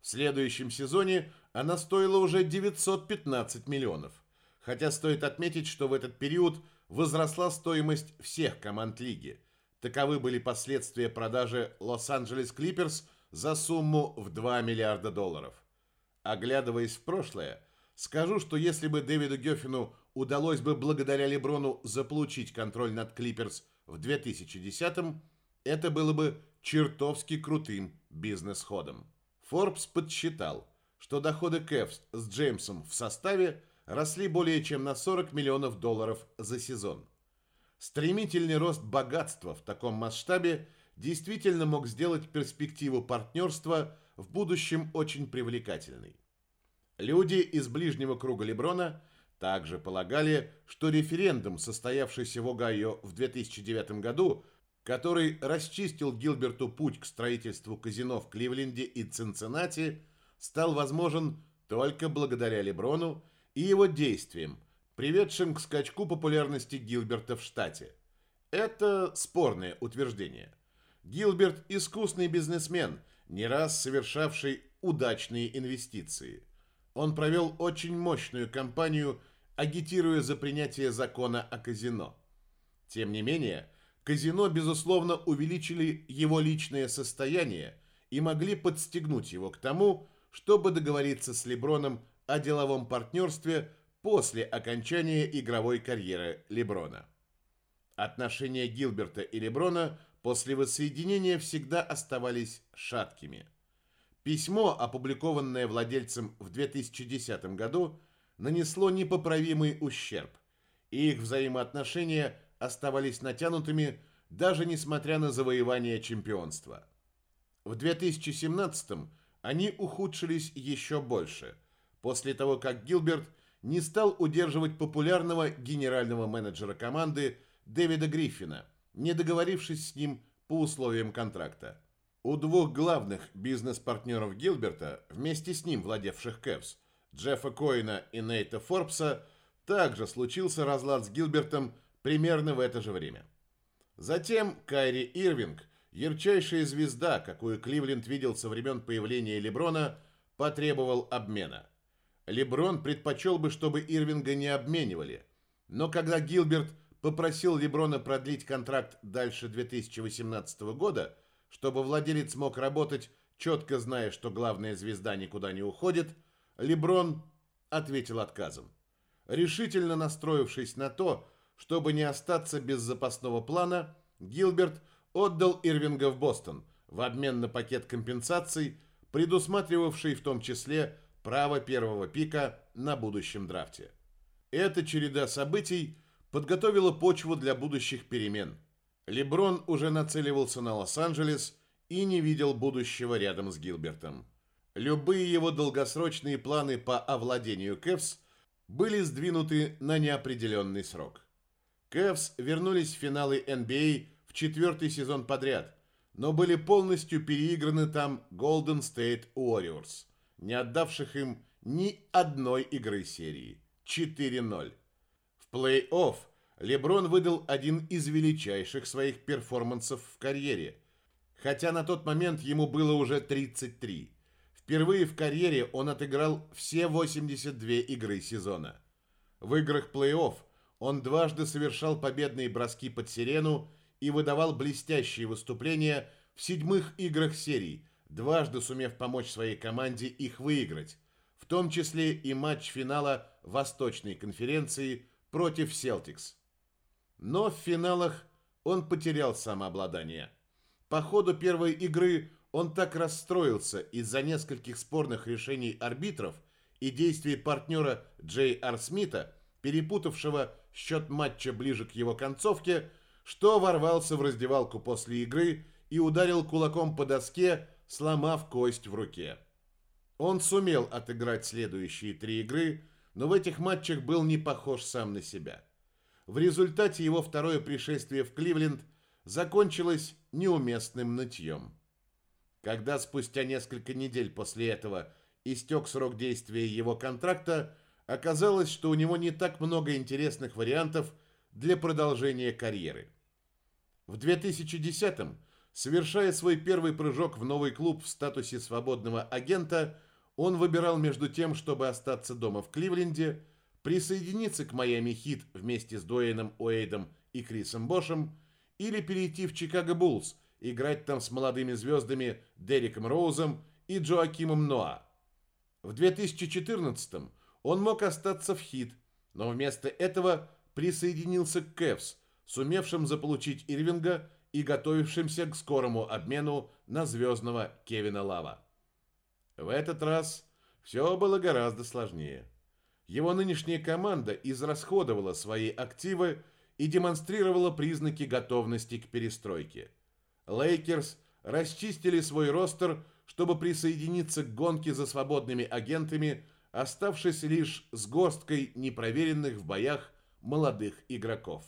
В следующем сезоне она стоила уже 915 миллионов. Хотя стоит отметить, что в этот период возросла стоимость всех команд лиги. Таковы были последствия продажи Лос-Анджелес Клиперс за сумму в 2 миллиарда долларов. Оглядываясь в прошлое, скажу, что если бы Дэвиду Гёффину удалось бы благодаря Леброну заполучить контроль над Клиперс в 2010-м, это было бы чертовски крутым бизнес-ходом. Forbes подсчитал, что доходы Кэвс с Джеймсом в составе росли более чем на 40 миллионов долларов за сезон. Стремительный рост богатства в таком масштабе действительно мог сделать перспективу партнерства в будущем очень привлекательной. Люди из ближнего круга Леброна также полагали, что референдум, состоявшийся в Огайо в 2009 году, который расчистил Гилберту путь к строительству казино в Кливленде и Цинциннати, стал возможен только благодаря Леброну и его действиям, приведшим к скачку популярности Гилберта в штате. Это спорное утверждение. Гилберт – искусный бизнесмен, не раз совершавший удачные инвестиции. Он провел очень мощную кампанию, агитируя за принятие закона о казино. Тем не менее, казино, безусловно, увеличили его личное состояние и могли подстегнуть его к тому, чтобы договориться с Леброном о деловом партнерстве после окончания игровой карьеры Леброна. Отношения Гилберта и Леброна после воссоединения всегда оставались шаткими. Письмо, опубликованное владельцем в 2010 году, нанесло непоправимый ущерб, и их взаимоотношения оставались натянутыми даже несмотря на завоевание чемпионства. В 2017 они ухудшились еще больше, после того, как Гилберт не стал удерживать популярного генерального менеджера команды Дэвида Гриффина, не договорившись с ним по условиям контракта. У двух главных бизнес-партнеров Гилберта, вместе с ним владевших Кэвс, Джеффа Коина и Нейта Форбса, также случился разлад с Гилбертом примерно в это же время. Затем Кайри Ирвинг, ярчайшая звезда, какую Кливленд видел со времен появления Леброна, потребовал обмена. Леброн предпочел бы, чтобы Ирвинга не обменивали, но когда Гилберт попросил Леброна продлить контракт дальше 2018 года, чтобы владелец мог работать, четко зная, что главная звезда никуда не уходит, Леброн ответил отказом. Решительно настроившись на то, чтобы не остаться без запасного плана, Гилберт отдал Ирвинга в Бостон в обмен на пакет компенсаций, предусматривавший в том числе право первого пика на будущем драфте. Эта череда событий подготовила почву для будущих перемен. Леброн уже нацеливался на Лос-Анджелес и не видел будущего рядом с Гилбертом. Любые его долгосрочные планы по овладению Кэвс были сдвинуты на неопределенный срок. Кэвс вернулись в финалы NBA а в четвертый сезон подряд, но были полностью переиграны там Golden State Warriors, не отдавших им ни одной игры серии. 4-0. В плей-офф Леброн выдал один из величайших своих перформансов в карьере, хотя на тот момент ему было уже 33. Впервые в карьере он отыграл все 82 игры сезона. В играх плей-офф он дважды совершал победные броски под сирену и выдавал блестящие выступления в седьмых играх серии, дважды сумев помочь своей команде их выиграть, в том числе и матч финала Восточной конференции против Селтикс. Но в финалах он потерял самообладание. По ходу первой игры он так расстроился из-за нескольких спорных решений арбитров и действий партнера Джей Ар Смита, перепутавшего счет матча ближе к его концовке, что ворвался в раздевалку после игры и ударил кулаком по доске, сломав кость в руке. Он сумел отыграть следующие три игры, но в этих матчах был не похож сам на себя. В результате его второе пришествие в Кливленд закончилось неуместным нытьем. Когда спустя несколько недель после этого истек срок действия его контракта, оказалось, что у него не так много интересных вариантов для продолжения карьеры. В 2010-м, совершая свой первый прыжок в новый клуб в статусе свободного агента, он выбирал между тем, чтобы остаться дома в Кливленде, присоединиться к Майами Хит вместе с Дуэйном Уэйдом и Крисом Бошем или перейти в Чикаго Буллс, играть там с молодыми звездами Дереком Роузом и Джоакимом Ноа. В 2014 он мог остаться в Хит, но вместо этого присоединился к Кэвс, сумевшим заполучить Ирвинга и готовившимся к скорому обмену на звездного Кевина Лава. В этот раз все было гораздо сложнее. Его нынешняя команда израсходовала свои активы и демонстрировала признаки готовности к перестройке. Лейкерс расчистили свой ростер, чтобы присоединиться к гонке за свободными агентами, оставшись лишь с горсткой непроверенных в боях молодых игроков.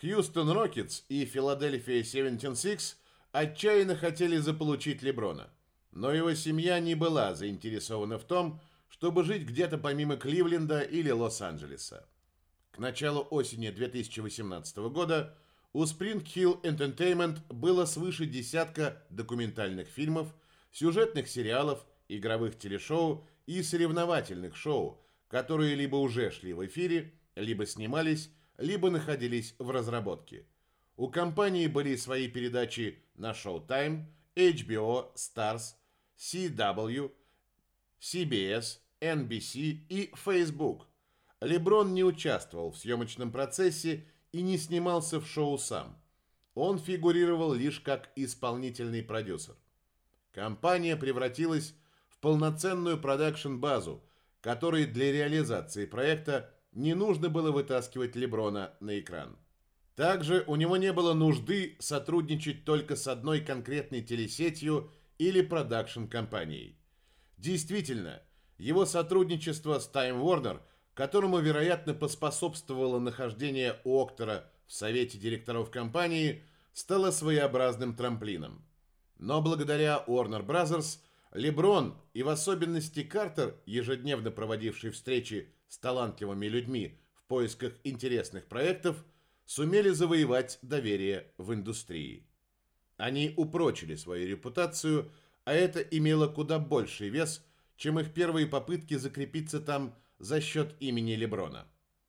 Хьюстон Рокетс и Филадельфия 76 отчаянно хотели заполучить Леброна, но его семья не была заинтересована в том, чтобы жить где-то помимо Кливленда или Лос-Анджелеса. К началу осени 2018 года у Spring Hill Entertainment было свыше десятка документальных фильмов, сюжетных сериалов, игровых телешоу и соревновательных шоу, которые либо уже шли в эфире, либо снимались, либо находились в разработке. У компании были свои передачи на Showtime, HBO, Stars, CW, CBS, NBC и Facebook. Леброн не участвовал в съемочном процессе и не снимался в шоу сам. Он фигурировал лишь как исполнительный продюсер. Компания превратилась в полноценную продакшн-базу, которой для реализации проекта не нужно было вытаскивать Леброна на экран. Также у него не было нужды сотрудничать только с одной конкретной телесетью или продакшн-компанией. Действительно, его сотрудничество с Time Warner, которому, вероятно, поспособствовало нахождение Октора в совете директоров компании, стало своеобразным трамплином. Но благодаря Warner Brothers Леброн и в особенности Картер, ежедневно проводивший встречи с талантливыми людьми в поисках интересных проектов, сумели завоевать доверие в индустрии. Они упрочили свою репутацию, а это имело куда больший вес – чем их первые попытки закрепиться там за счет имени Леброна.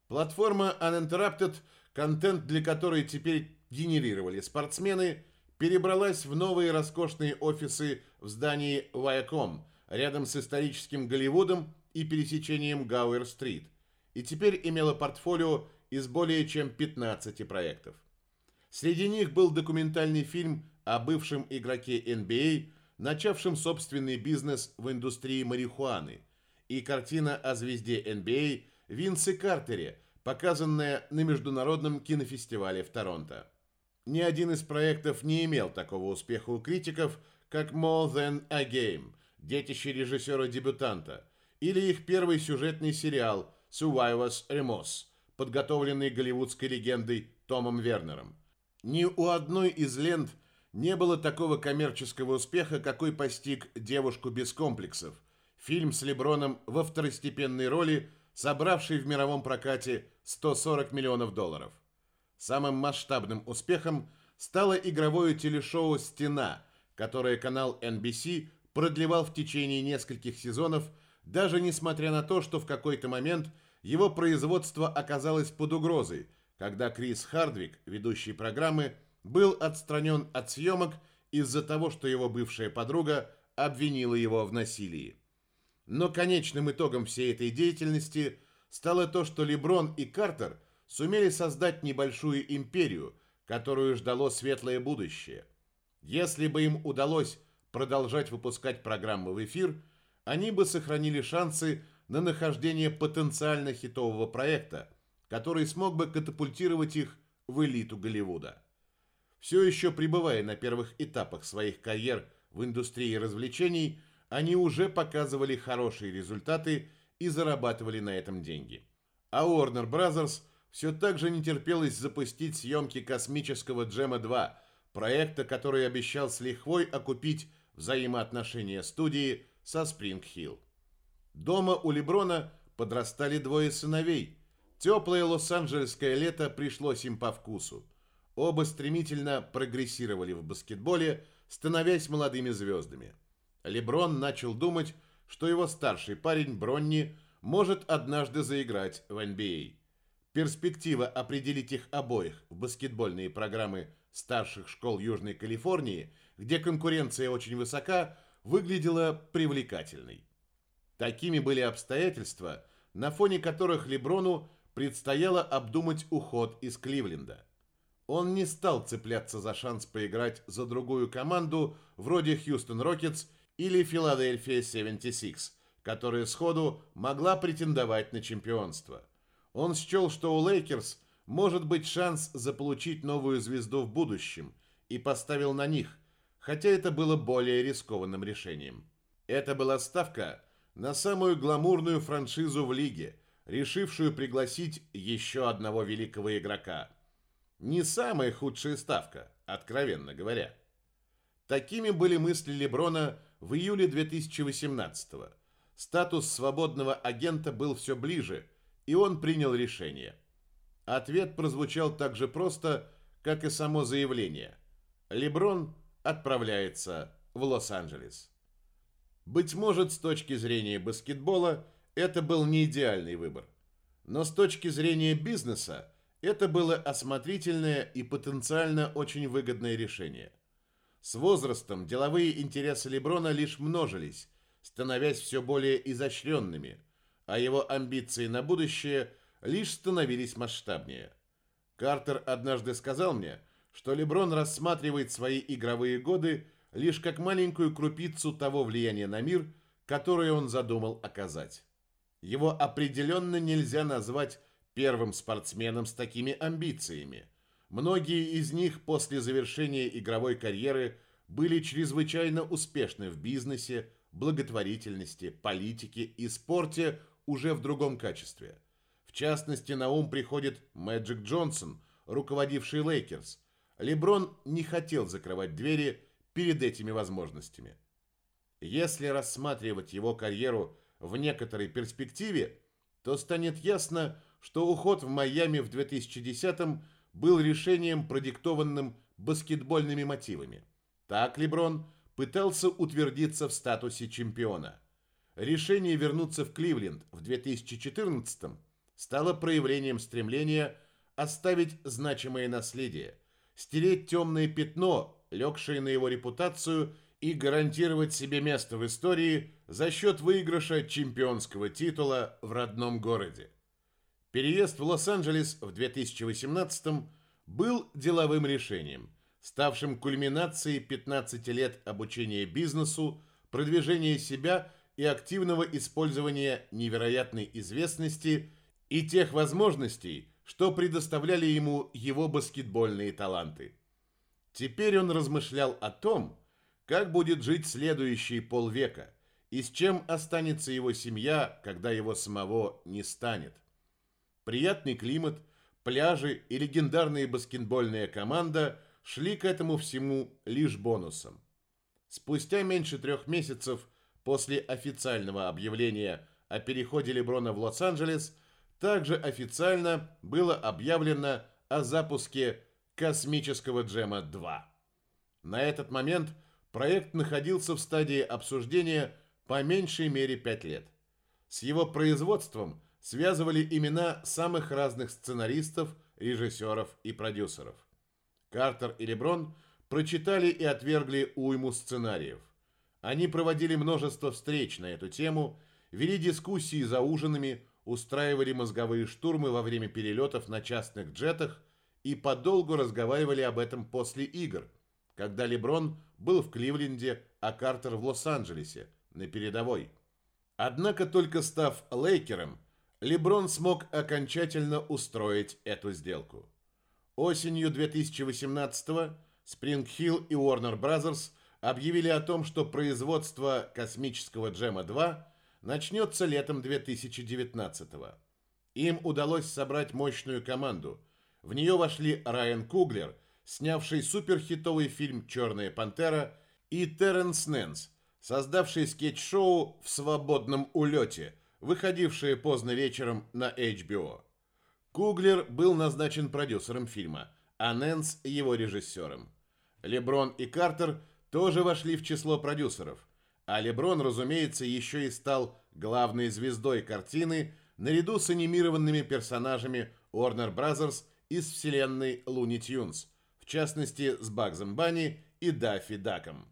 Платформа Uninterrupted, контент для которой теперь генерировали спортсмены, перебралась в новые роскошные офисы в здании Viacom, рядом с историческим Голливудом и пересечением Гауэр-стрит, и теперь имела портфолио из более чем 15 проектов. Среди них был документальный фильм о бывшем игроке NBA начавшим собственный бизнес в индустрии марихуаны, и картина о звезде NBA а Винсе Картере, показанная на Международном кинофестивале в Торонто. Ни один из проектов не имел такого успеха у критиков, как More Than a Game, детище режиссера-дебютанта, или их первый сюжетный сериал Survivors Remorse, подготовленный голливудской легендой Томом Вернером. Ни у одной из лент – не было такого коммерческого успеха, какой постиг «Девушку без комплексов», фильм с Леброном во второстепенной роли, собравший в мировом прокате 140 миллионов долларов. Самым масштабным успехом стало игровое телешоу «Стена», которое канал NBC продлевал в течение нескольких сезонов, даже несмотря на то, что в какой-то момент его производство оказалось под угрозой, когда Крис Хардвик, ведущий программы, был отстранен от съемок из-за того, что его бывшая подруга обвинила его в насилии. Но конечным итогом всей этой деятельности стало то, что Леброн и Картер сумели создать небольшую империю, которую ждало светлое будущее. Если бы им удалось продолжать выпускать программы в эфир, они бы сохранили шансы на нахождение потенциально хитового проекта, который смог бы катапультировать их в элиту Голливуда. Все еще пребывая на первых этапах своих карьер в индустрии развлечений, они уже показывали хорошие результаты и зарабатывали на этом деньги. А Warner Bros. все так же не терпелось запустить съемки космического Джема 2, проекта, который обещал с лихвой окупить взаимоотношения студии со Спринг-Хилл. Дома у Леброна подрастали двое сыновей. Теплое лос-анджелесское лето пришлось им по вкусу. Оба стремительно прогрессировали в баскетболе, становясь молодыми звездами. Леброн начал думать, что его старший парень Бронни может однажды заиграть в NBA. Перспектива определить их обоих в баскетбольные программы старших школ Южной Калифорнии, где конкуренция очень высока, выглядела привлекательной. Такими были обстоятельства, на фоне которых Леброну предстояло обдумать уход из Кливленда. Он не стал цепляться за шанс поиграть за другую команду вроде Хьюстон Рокетс или Филадельфия 76, которая сходу могла претендовать на чемпионство. Он счел, что у Лейкерс может быть шанс заполучить новую звезду в будущем и поставил на них, хотя это было более рискованным решением. Это была ставка на самую гламурную франшизу в лиге, решившую пригласить еще одного великого игрока. Не самая худшая ставка, откровенно говоря. Такими были мысли Леброна в июле 2018 -го. Статус свободного агента был все ближе, и он принял решение. Ответ прозвучал так же просто, как и само заявление. Леброн отправляется в Лос-Анджелес. Быть может, с точки зрения баскетбола, это был не идеальный выбор. Но с точки зрения бизнеса, это было осмотрительное и потенциально очень выгодное решение – с возрастом деловые интересы Леброна лишь множились, становясь все более изощренными, а его амбиции на будущее лишь становились масштабнее. Картер однажды сказал мне, что Леброн рассматривает свои игровые годы лишь как маленькую крупицу того влияния на мир, которое он задумал оказать. Его определенно нельзя назвать первым спортсменом с такими амбициями – Многие из них после завершения игровой карьеры были чрезвычайно успешны в бизнесе, благотворительности, политике и спорте уже в другом качестве. В частности, на ум приходит Мэджик Джонсон, руководивший Лейкерс. Леброн не хотел закрывать двери перед этими возможностями. Если рассматривать его карьеру в некоторой перспективе, то станет ясно, что уход в Майами в 2010-м был решением, продиктованным баскетбольными мотивами. Так Леброн пытался утвердиться в статусе чемпиона. Решение вернуться в Кливленд в 2014 стало проявлением стремления оставить значимое наследие, стереть темное пятно, легшее на его репутацию, и гарантировать себе место в истории за счет выигрыша чемпионского титула в родном городе. Переезд в Лос-Анджелес в 2018 был деловым решением, ставшим кульминацией 15 лет обучения бизнесу, продвижения себя и активного использования невероятной известности и тех возможностей, что предоставляли ему его баскетбольные таланты. Теперь он размышлял о том, как будет жить следующие полвека и с чем останется его семья, когда его самого не станет. Приятный климат, пляжи и легендарная баскетбольная команда шли к этому всему лишь бонусом. Спустя меньше трех месяцев после официального объявления о переходе Леброна в Лос-Анджелес, также официально было объявлено о запуске космического джема 2. На этот момент проект находился в стадии обсуждения по меньшей мере 5 лет. С его производством связывали имена самых разных сценаристов, режиссеров и продюсеров. Картер и Леброн прочитали и отвергли уйму сценариев. Они проводили множество встреч на эту тему, вели дискуссии за ужинами, устраивали мозговые штурмы во время перелетов на частных джетах и подолгу разговаривали об этом после игр, когда Леброн был в Кливленде, а Картер в Лос-Анджелесе, на передовой. Однако только став Лейкером, Леброн смог окончательно устроить эту сделку. Осенью 2018-го SpringHill и Warner Bros. объявили о том, что производство космического Джема 2 начнется летом 2019-го. Им удалось собрать мощную команду. В нее вошли Райан Куглер, снявший суперхитовый фильм «Черная пантера», и Терренс Нэнс, создавший скетч-шоу «В свободном улете», выходившее поздно вечером на HBO. Куглер был назначен продюсером фильма, а Нэнс – его режиссером. Леброн и Картер тоже вошли в число продюсеров, а Леброн, разумеется, еще и стал главной звездой картины наряду с анимированными персонажами Warner Bros. из вселенной Looney Tunes, в частности с Багзом Банни и Даффи Даком.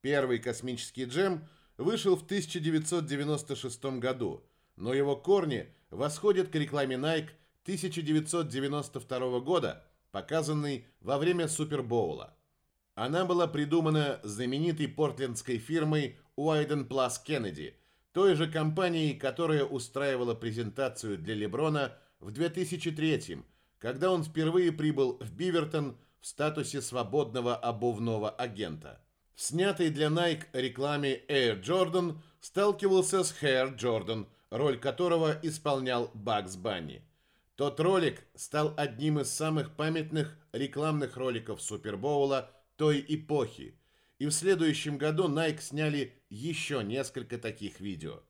Первый космический джем вышел в 1996 году, но его корни восходят к рекламе Nike 1992 года, показанной во время Супербоула. Она была придумана знаменитой портлендской фирмой Уайден Plus Kennedy, той же компанией, которая устраивала презентацию для Леброна в 2003 когда он впервые прибыл в Бивертон в статусе свободного обувного агента. В снятой для Nike рекламе Air Jordan сталкивался с Hair Jordan, роль которого исполнял Бакс Банни. Тот ролик стал одним из самых памятных рекламных роликов Супербоула той эпохи, и в следующем году Nike сняли еще несколько таких видео.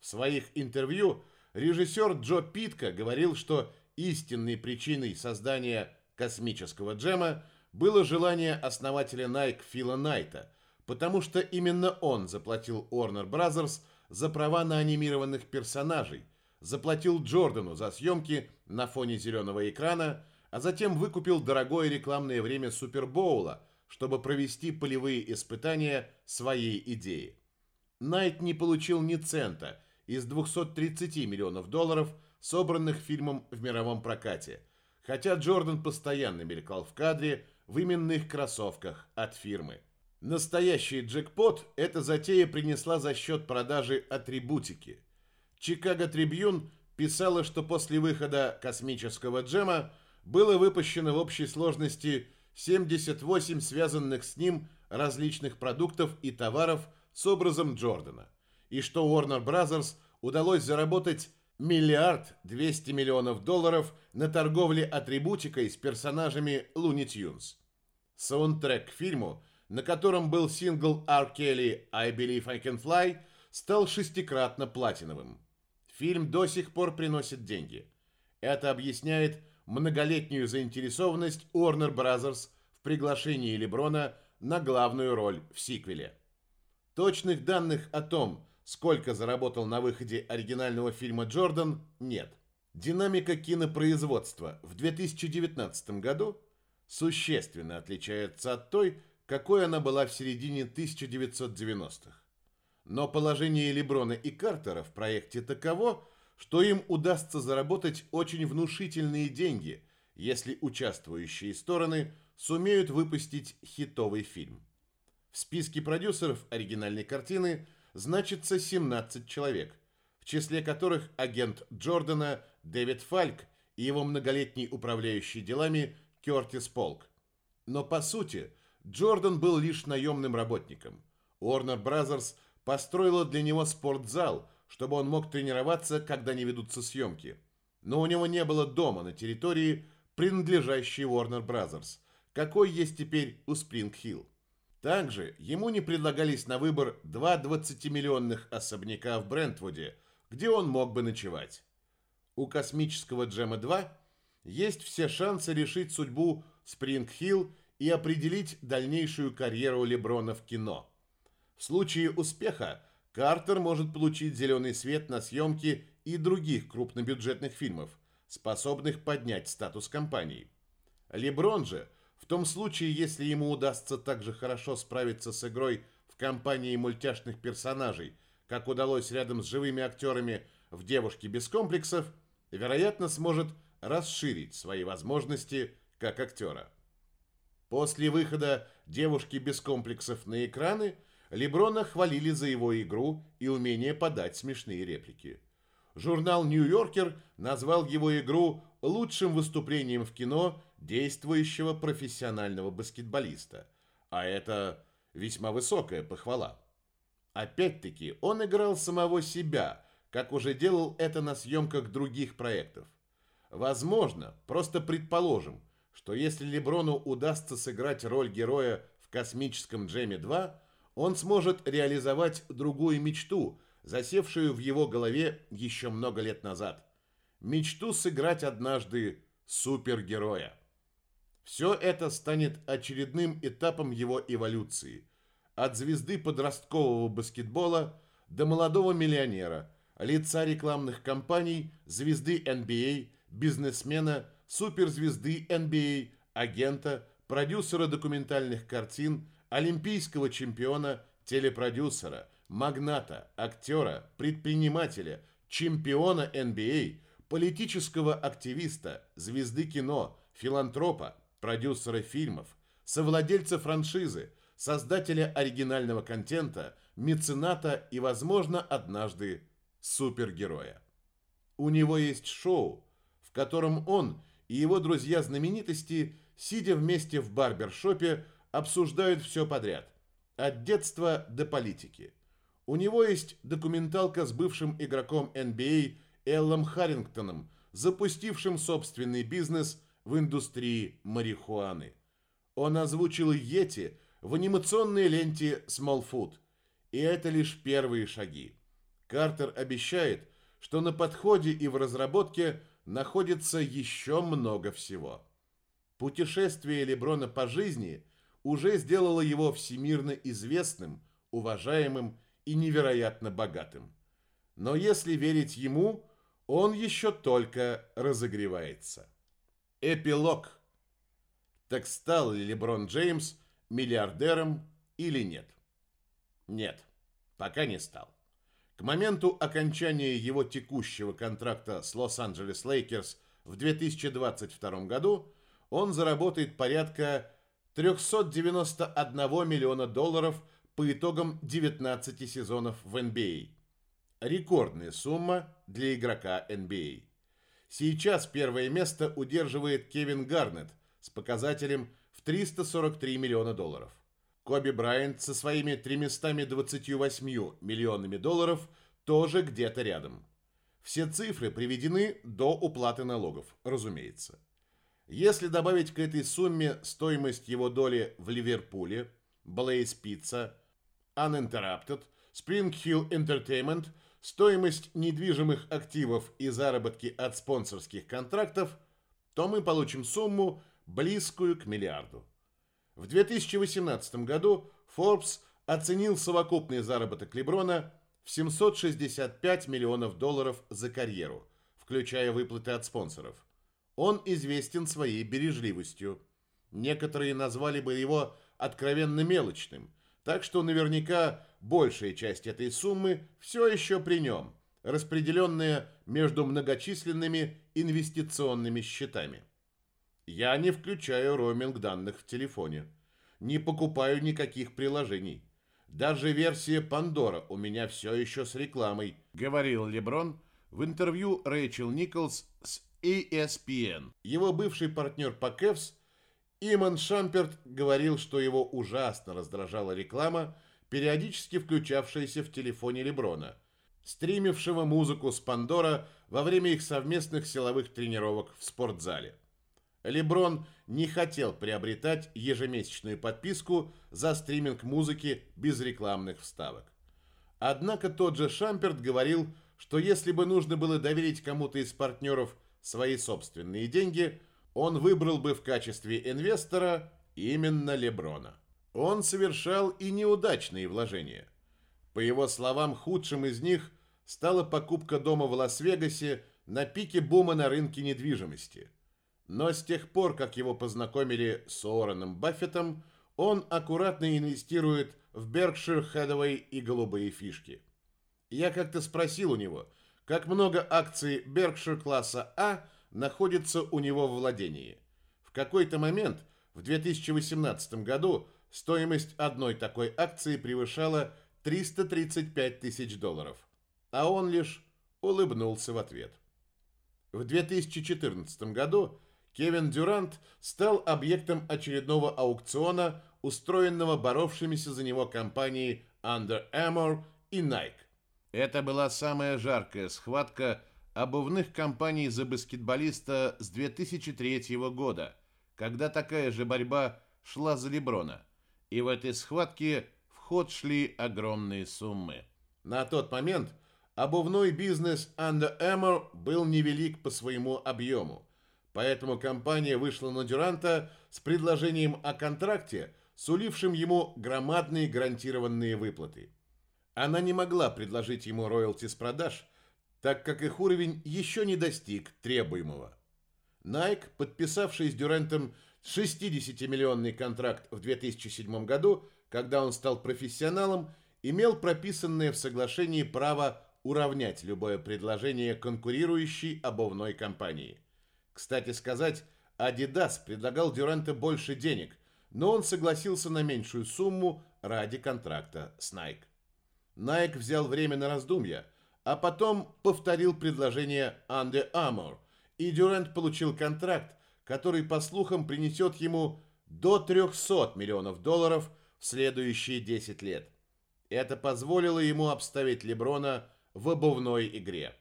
В своих интервью режиссер Джо Питка говорил, что истинной причиной создания космического джема было желание основателя Nike Фила Найта, потому что именно он заплатил Warner Bros. за права на анимированных персонажей, заплатил Джордану за съемки на фоне зеленого экрана, а затем выкупил дорогое рекламное время Супербоула – чтобы провести полевые испытания своей идеи. Найт не получил ни цента из 230 миллионов долларов, собранных фильмом в мировом прокате, хотя Джордан постоянно мелькал в кадре в именных кроссовках от фирмы. Настоящий джекпот эта затея принесла за счет продажи атрибутики. Чикаго Трибьюн писала, что после выхода космического джема было выпущено в общей сложности 78 связанных с ним различных продуктов и товаров с образом Джордана, и что Warner Bros. удалось заработать миллиард 200 миллионов долларов на торговле атрибутикой с персонажами Looney Tunes. Саундтрек к фильму, на котором был сингл R. Kelly «I Believe I Can Fly», стал шестикратно платиновым. Фильм до сих пор приносит деньги. Это объясняет многолетнюю заинтересованность Warner Bros. в приглашении Леброна на главную роль в сиквеле. Точных данных о том, сколько заработал на выходе оригинального фильма Джордан, нет. Динамика кинопроизводства в 2019 году существенно отличается от той, какой она была в середине 1990-х. Но положение Леброна и Картера в проекте таково, что им удастся заработать очень внушительные деньги, если участвующие стороны сумеют выпустить хитовый фильм. В списке продюсеров оригинальной картины значится 17 человек, в числе которых агент Джордана Дэвид Фальк и его многолетний управляющий делами Кертис Полк. Но по сути, Джордан был лишь наемным работником. Warner Bros. построила для него спортзал – чтобы он мог тренироваться, когда не ведутся съемки. Но у него не было дома на территории, принадлежащей Warner Bros., какой есть теперь у Спринг-Хилл. Также ему не предлагались на выбор два 20-миллионных особняка в Брентвуде, где он мог бы ночевать. У космического Джема 2 есть все шансы решить судьбу Спринг-Хилл и определить дальнейшую карьеру Леброна в кино. В случае успеха Картер может получить зеленый свет на съемки и других крупнобюджетных фильмов, способных поднять статус компании. Леброн же, в том случае, если ему удастся также хорошо справиться с игрой в компании мультяшных персонажей, как удалось рядом с живыми актерами в «Девушке без комплексов», вероятно, сможет расширить свои возможности как актера. После выхода «Девушки без комплексов» на экраны Леброна хвалили за его игру и умение подать смешные реплики. Журнал «Нью-Йоркер» назвал его игру лучшим выступлением в кино действующего профессионального баскетболиста, а это весьма высокая похвала. Опять-таки, он играл самого себя, как уже делал это на съемках других проектов. Возможно, просто предположим, что если Леброну удастся сыграть роль героя в «Космическом Джеме 2», он сможет реализовать другую мечту, засевшую в его голове еще много лет назад. Мечту сыграть однажды супергероя. Все это станет очередным этапом его эволюции. От звезды подросткового баскетбола до молодого миллионера, лица рекламных кампаний, звезды NBA, бизнесмена, суперзвезды NBA, агента, продюсера документальных картин, олимпийского чемпиона, телепродюсера, магната, актера, предпринимателя, чемпиона NBA, политического активиста, звезды кино, филантропа, продюсера фильмов, совладельца франшизы, создателя оригинального контента, мецената и, возможно, однажды супергероя. У него есть шоу, в котором он и его друзья-знаменитости, сидя вместе в барбершопе, обсуждают все подряд, от детства до политики. У него есть документалка с бывшим игроком NBA Эллом Харрингтоном, запустившим собственный бизнес в индустрии марихуаны. Он озвучил Йети в анимационной ленте Smallfoot, и это лишь первые шаги. Картер обещает, что на подходе и в разработке находится еще много всего. Путешествие Леброна по жизни уже сделало его всемирно известным, уважаемым и невероятно богатым. Но если верить ему, он еще только разогревается. Эпилог. Так стал ли Леброн Джеймс миллиардером или нет? Нет, пока не стал. К моменту окончания его текущего контракта с Лос-Анджелес Лейкерс в 2022 году он заработает порядка 391 миллиона долларов по итогам 19 сезонов в NBA. Рекордная сумма для игрока NBA. Сейчас первое место удерживает Кевин Гарнетт с показателем в 343 миллиона долларов. Коби Брайант со своими 328 миллионами долларов тоже где-то рядом. Все цифры приведены до уплаты налогов, разумеется. Если добавить к этой сумме стоимость его доли в Ливерпуле, Blaze Pizza, Uninterrupted, Spring Hill Entertainment – стоимость недвижимых активов и заработки от спонсорских контрактов, то мы получим сумму, близкую к миллиарду. В 2018 году Forbes оценил совокупный заработок Леброна в 765 миллионов долларов за карьеру, включая выплаты от спонсоров. Он известен своей бережливостью. Некоторые назвали бы его откровенно мелочным, так что наверняка большая часть этой суммы все еще при нем, распределенная между многочисленными инвестиционными счетами. Я не включаю роуминг данных в телефоне, не покупаю никаких приложений. Даже версия Pandora у меня все еще с рекламой, говорил Леброн в интервью Рэйчел Николс с ESPN. Его бывший партнер по Кевс Иман Шамперт говорил, что его ужасно раздражала реклама, периодически включавшаяся в телефоне Леброна, стримившего музыку с Пандора во время их совместных силовых тренировок в спортзале. Леброн не хотел приобретать ежемесячную подписку за стриминг музыки без рекламных вставок. Однако тот же Шамперт говорил, что если бы нужно было доверить кому-то из партнеров свои собственные деньги, он выбрал бы в качестве инвестора именно Леброна. Он совершал и неудачные вложения. По его словам, худшим из них стала покупка дома в Лас-Вегасе на пике бума на рынке недвижимости. Но с тех пор, как его познакомили с Уорреном Баффетом, он аккуратно инвестирует в Berkshire Hathaway и голубые фишки. Я как-то спросил у него, как много акций Berkshire класса А находится у него в владении. В какой-то момент, в 2018 году, стоимость одной такой акции превышала 335 тысяч долларов, а он лишь улыбнулся в ответ. В 2014 году Кевин Дюрант стал объектом очередного аукциона, устроенного боровшимися за него компанией Under Armour и Nike. Это была самая жаркая схватка обувных компаний за баскетболиста с 2003 года, когда такая же борьба шла за Леброна. И в этой схватке в ход шли огромные суммы. На тот момент обувной бизнес Under Armour был невелик по своему объему – Поэтому компания вышла на Дюранта с предложением о контракте, сулившим ему громадные гарантированные выплаты. Она не могла предложить ему роялти с продаж, так как их уровень еще не достиг требуемого. Nike, подписавший с Дюрантом 60-миллионный контракт в 2007 году, когда он стал профессионалом, имел прописанное в соглашении право уравнять любое предложение конкурирующей обувной компании. Кстати сказать, Adidas предлагал Дюранте больше денег, но он согласился на меньшую сумму ради контракта с Nike. Nike взял время на раздумья, а потом повторил предложение Under Armour, и Дюрант получил контракт, который, по слухам, принесет ему до 300 миллионов долларов в следующие 10 лет. Это позволило ему обставить Леброна в обувной игре.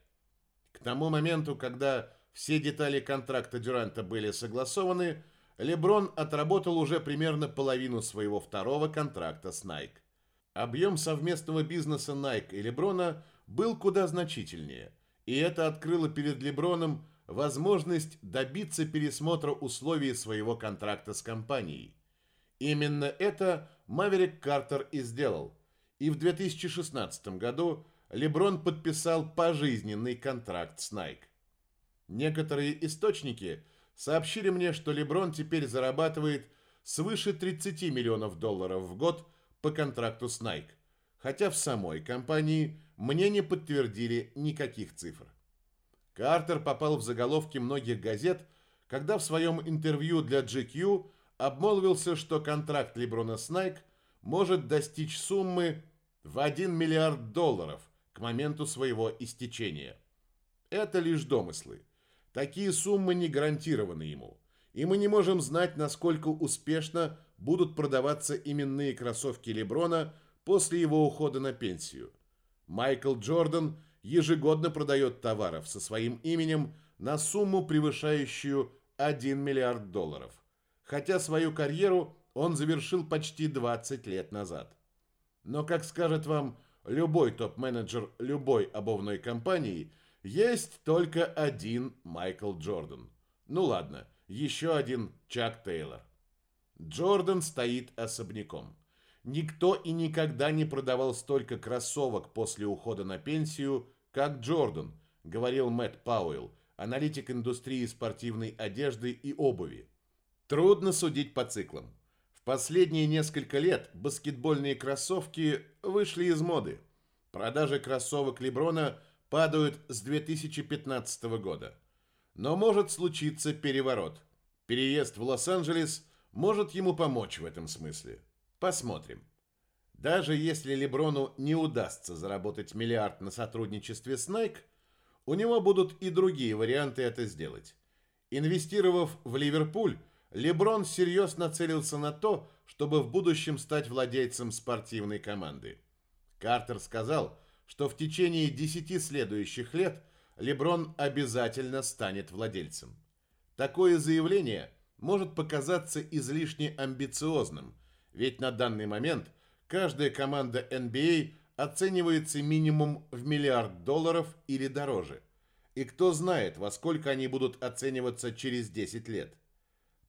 К тому моменту, когда все детали контракта Дюранта были согласованы, Леброн отработал уже примерно половину своего второго контракта с Nike. Объем совместного бизнеса Nike и Леброна был куда значительнее, и это открыло перед Леброном возможность добиться пересмотра условий своего контракта с компанией. Именно это Маверик Картер и сделал. И в 2016 году Леброн подписал пожизненный контракт с Nike. Некоторые источники сообщили мне, что Леброн теперь зарабатывает свыше 30 миллионов долларов в год по контракту с Nike, хотя в самой компании мне не подтвердили никаких цифр. Картер попал в заголовки многих газет, когда в своем интервью для GQ обмолвился, что контракт Леброна с Nike может достичь суммы в 1 миллиард долларов к моменту своего истечения. Это лишь домыслы. Такие суммы не гарантированы ему, и мы не можем знать, насколько успешно будут продаваться именные кроссовки Леброна после его ухода на пенсию. Майкл Джордан ежегодно продает товаров со своим именем на сумму, превышающую 1 миллиард долларов, хотя свою карьеру он завершил почти 20 лет назад. Но, как скажет вам любой топ-менеджер любой обувной компании – есть только один Майкл Джордан. Ну ладно, еще один Чак Тейлор. Джордан стоит особняком. Никто и никогда не продавал столько кроссовок после ухода на пенсию, как Джордан, говорил Мэтт Пауэлл, аналитик индустрии спортивной одежды и обуви. Трудно судить по циклам. В последние несколько лет баскетбольные кроссовки вышли из моды. Продажи кроссовок Леброна – падают с 2015 года. Но может случиться переворот. Переезд в Лос-Анджелес может ему помочь в этом смысле. Посмотрим. Даже если Леброну не удастся заработать миллиард на сотрудничестве с Nike, у него будут и другие варианты это сделать. Инвестировав в Ливерпуль, Леброн серьезно нацелился на то, чтобы в будущем стать владельцем спортивной команды. Картер сказал, что в течение 10 следующих лет Леброн обязательно станет владельцем. Такое заявление может показаться излишне амбициозным, ведь на данный момент каждая команда NBA оценивается минимум в миллиард долларов или дороже. И кто знает, во сколько они будут оцениваться через 10 лет.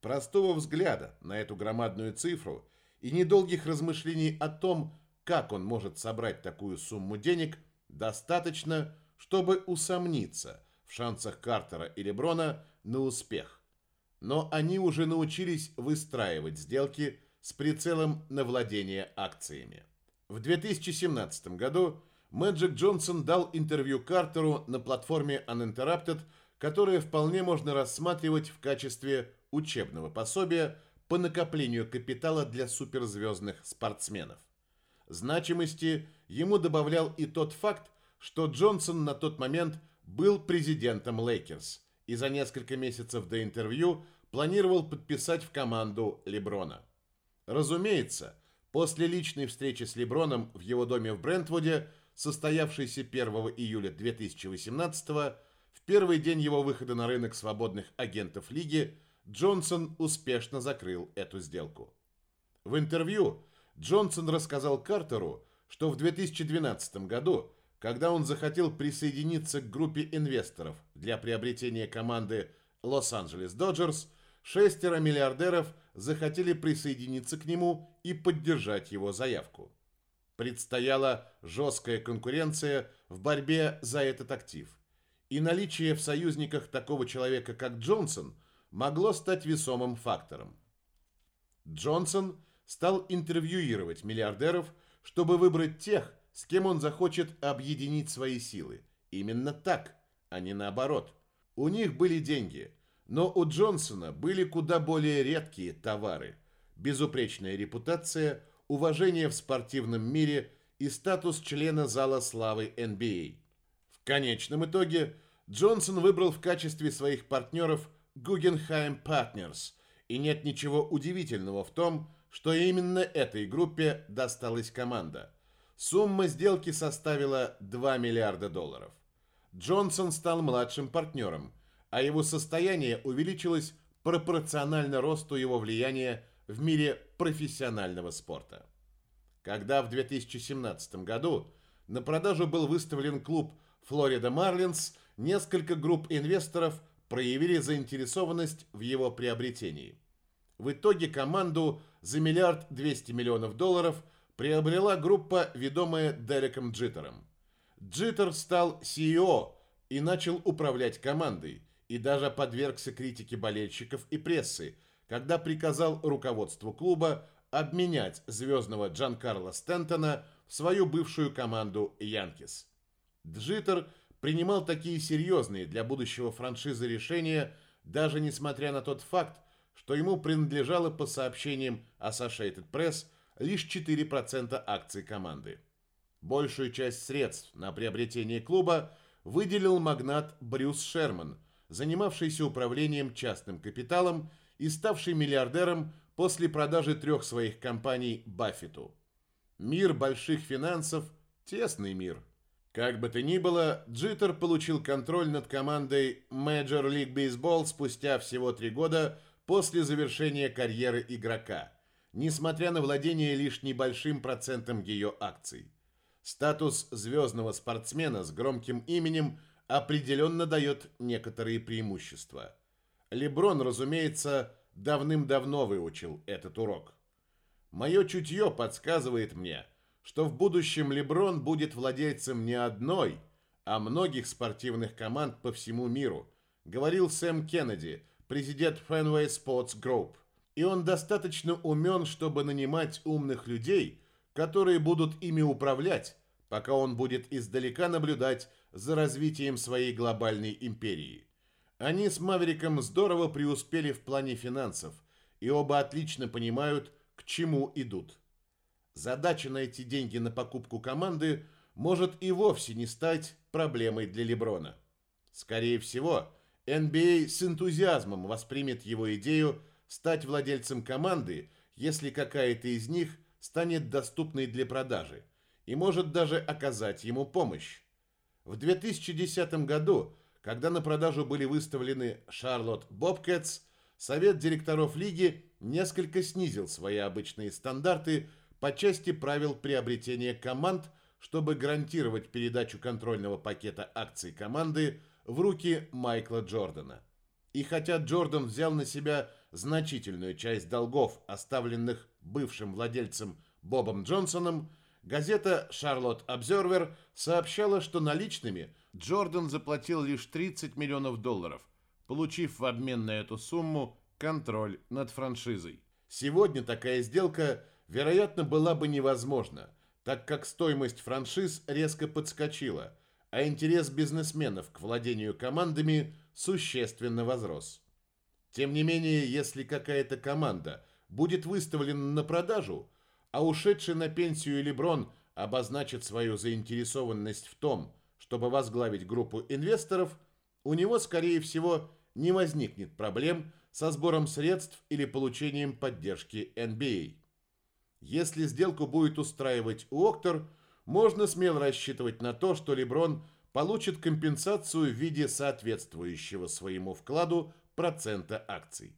Простого взгляда на эту громадную цифру и недолгих размышлений о том, как он может собрать такую сумму денег, Достаточно, чтобы усомниться в шансах Картера и Леброна на успех. Но они уже научились выстраивать сделки с прицелом на владение акциями. В 2017 году Мэджик Джонсон дал интервью Картеру на платформе Uninterrupted, которое вполне можно рассматривать в качестве учебного пособия по накоплению капитала для суперзвездных спортсменов. Значимости ему добавлял и тот факт, что Джонсон на тот момент был президентом Лейкерс и за несколько месяцев до интервью планировал подписать в команду Леброна. Разумеется, после личной встречи с Леброном в его доме в Брентвуде, состоявшейся 1 июля 2018 в первый день его выхода на рынок свободных агентов лиги, Джонсон успешно закрыл эту сделку. В интервью Джонсон рассказал Картеру, что в 2012 году, когда он захотел присоединиться к группе инвесторов для приобретения команды Лос-Анджелес Доджерс, шестеро миллиардеров захотели присоединиться к нему и поддержать его заявку. Предстояла жесткая конкуренция в борьбе за этот актив. И наличие в союзниках такого человека, как Джонсон, могло стать весомым фактором. Джонсон стал интервьюировать миллиардеров, чтобы выбрать тех, с кем он захочет объединить свои силы. Именно так, а не наоборот. У них были деньги, но у Джонсона были куда более редкие товары. Безупречная репутация, уважение в спортивном мире и статус члена зала славы NBA. В конечном итоге Джонсон выбрал в качестве своих партнеров Guggenheim Partners, и нет ничего удивительного в том, что именно этой группе досталась команда. Сумма сделки составила 2 миллиарда долларов. Джонсон стал младшим партнером, а его состояние увеличилось пропорционально росту его влияния в мире профессионального спорта. Когда в 2017 году на продажу был выставлен клуб Флорида Марлинс, несколько групп инвесторов проявили заинтересованность в его приобретении. В итоге команду за миллиард двести миллионов долларов приобрела группа, ведомая Дереком Джиттером. Джиттер стал CEO и начал управлять командой, и даже подвергся критике болельщиков и прессы, когда приказал руководству клуба обменять звездного Джанкарло Стентона в свою бывшую команду Янкис. Джиттер принимал такие серьезные для будущего франшизы решения, даже несмотря на тот факт, что ему принадлежало по сообщениям Associated Press лишь 4% акций команды. Большую часть средств на приобретение клуба выделил магнат Брюс Шерман, занимавшийся управлением частным капиталом и ставший миллиардером после продажи трех своих компаний Баффету. Мир больших финансов – тесный мир. Как бы то ни было, Джиттер получил контроль над командой Major League Baseball спустя всего три года после завершения карьеры игрока, несмотря на владение лишь небольшим процентом ее акций. Статус звездного спортсмена с громким именем определенно дает некоторые преимущества. Леброн, разумеется, давным-давно выучил этот урок. Мое чутье подсказывает мне, что в будущем Леброн будет владельцем не одной, а многих спортивных команд по всему миру, говорил Сэм Кеннеди – президент Fenway Sports Group. И он достаточно умен, чтобы нанимать умных людей, которые будут ими управлять, пока он будет издалека наблюдать за развитием своей глобальной империи. Они с Мавериком здорово преуспели в плане финансов, и оба отлично понимают, к чему идут. Задача найти деньги на покупку команды может и вовсе не стать проблемой для Леброна. Скорее всего, NBA с энтузиазмом воспримет его идею стать владельцем команды, если какая-то из них станет доступной для продажи, и может даже оказать ему помощь. В 2010 году, когда на продажу были выставлены Шарлотт Бобкетс, совет директоров лиги несколько снизил свои обычные стандарты по части правил приобретения команд, чтобы гарантировать передачу контрольного пакета акций команды – в руки Майкла Джордана. И хотя Джордан взял на себя значительную часть долгов, оставленных бывшим владельцем Бобом Джонсоном, Газета Charlotte Observer сообщала, что наличными Джордан заплатил лишь 30 миллионов долларов, получив в обмен на эту сумму контроль над франшизой. Сегодня такая сделка, вероятно, была бы невозможна, так как стоимость франшиз резко подскочила, а интерес бизнесменов к владению командами существенно возрос. Тем не менее, если какая-то команда будет выставлена на продажу, а ушедший на пенсию Леброн обозначит свою заинтересованность в том, чтобы возглавить группу инвесторов, у него, скорее всего, не возникнет проблем со сбором средств или получением поддержки NBA. Если сделку будет устраивать Уоктор, можно смело рассчитывать на то, что Леброн получит компенсацию в виде соответствующего своему вкладу процента акций.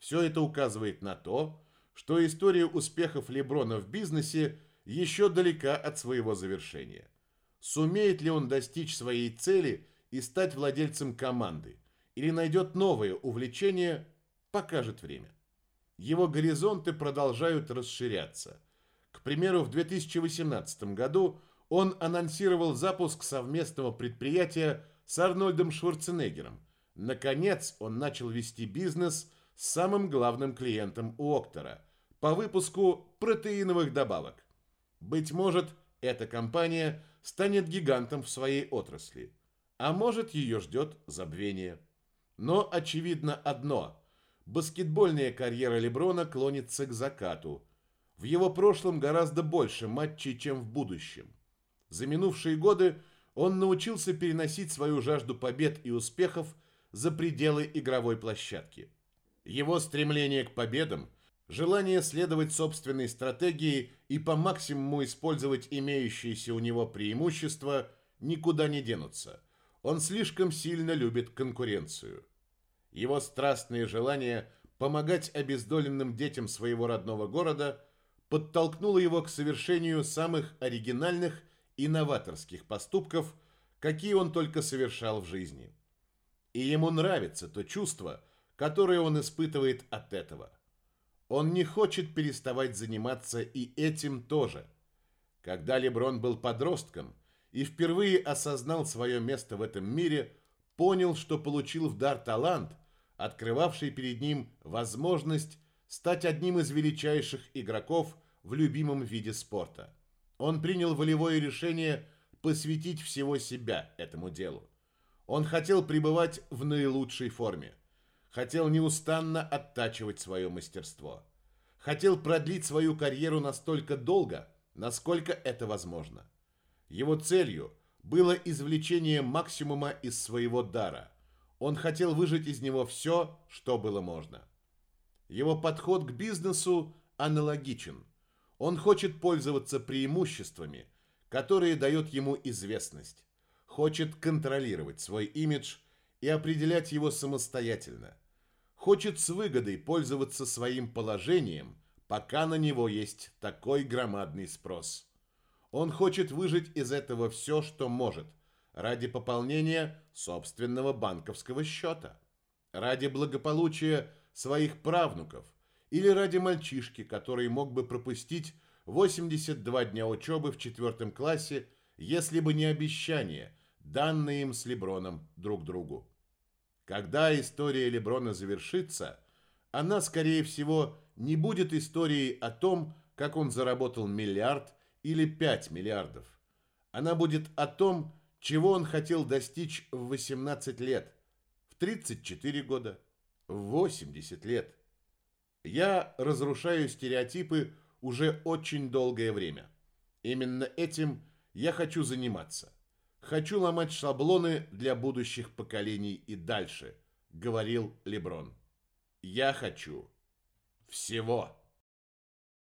Все это указывает на то, что история успехов Леброна в бизнесе еще далека от своего завершения. Сумеет ли он достичь своей цели и стать владельцем команды, или найдет новое увлечение, покажет время. Его горизонты продолжают расширяться. К примеру, в 2018 году он анонсировал запуск совместного предприятия с Арнольдом Шварценеггером. Наконец, он начал вести бизнес с самым главным клиентом Уоктора – по выпуску протеиновых добавок. Быть может, эта компания станет гигантом в своей отрасли, а может, ее ждет забвение. Но очевидно одно – баскетбольная карьера Леброна клонится к закату. В его прошлом гораздо больше матчей, чем в будущем. За минувшие годы он научился переносить свою жажду побед и успехов за пределы игровой площадки. Его стремление к победам – Желание следовать собственной стратегии и по максимуму использовать имеющиеся у него преимущества никуда не денутся. Он слишком сильно любит конкуренцию. Его страстное желание помогать обездоленным детям своего родного города подтолкнуло его к совершению самых оригинальных и новаторских поступков, какие он только совершал в жизни. И ему нравится то чувство, которое он испытывает от этого – он не хочет переставать заниматься и этим тоже. Когда Леброн был подростком и впервые осознал свое место в этом мире, понял, что получил в дар талант, открывавший перед ним возможность стать одним из величайших игроков в любимом виде спорта. Он принял волевое решение посвятить всего себя этому делу. Он хотел пребывать в наилучшей форме хотел неустанно оттачивать свое мастерство. Хотел продлить свою карьеру настолько долго, насколько это возможно. Его целью было извлечение максимума из своего дара. Он хотел выжать из него все, что было можно. Его подход к бизнесу аналогичен. Он хочет пользоваться преимуществами, которые дает ему известность. Хочет контролировать свой имидж и определять его самостоятельно хочет с выгодой пользоваться своим положением, пока на него есть такой громадный спрос. Он хочет выжить из этого все, что может, ради пополнения собственного банковского счета, ради благополучия своих правнуков или ради мальчишки, который мог бы пропустить 82 дня учебы в четвертом классе, если бы не обещание, данное им с Леброном друг другу. Когда история Леброна завершится, она, скорее всего, не будет историей о том, как он заработал миллиард или 5 миллиардов. Она будет о том, чего он хотел достичь в 18 лет, в 34 года, в 80 лет. Я разрушаю стереотипы уже очень долгое время. Именно этим я хочу заниматься. Хочу ломать шаблоны для будущих поколений и дальше, говорил Леброн. Я хочу всего.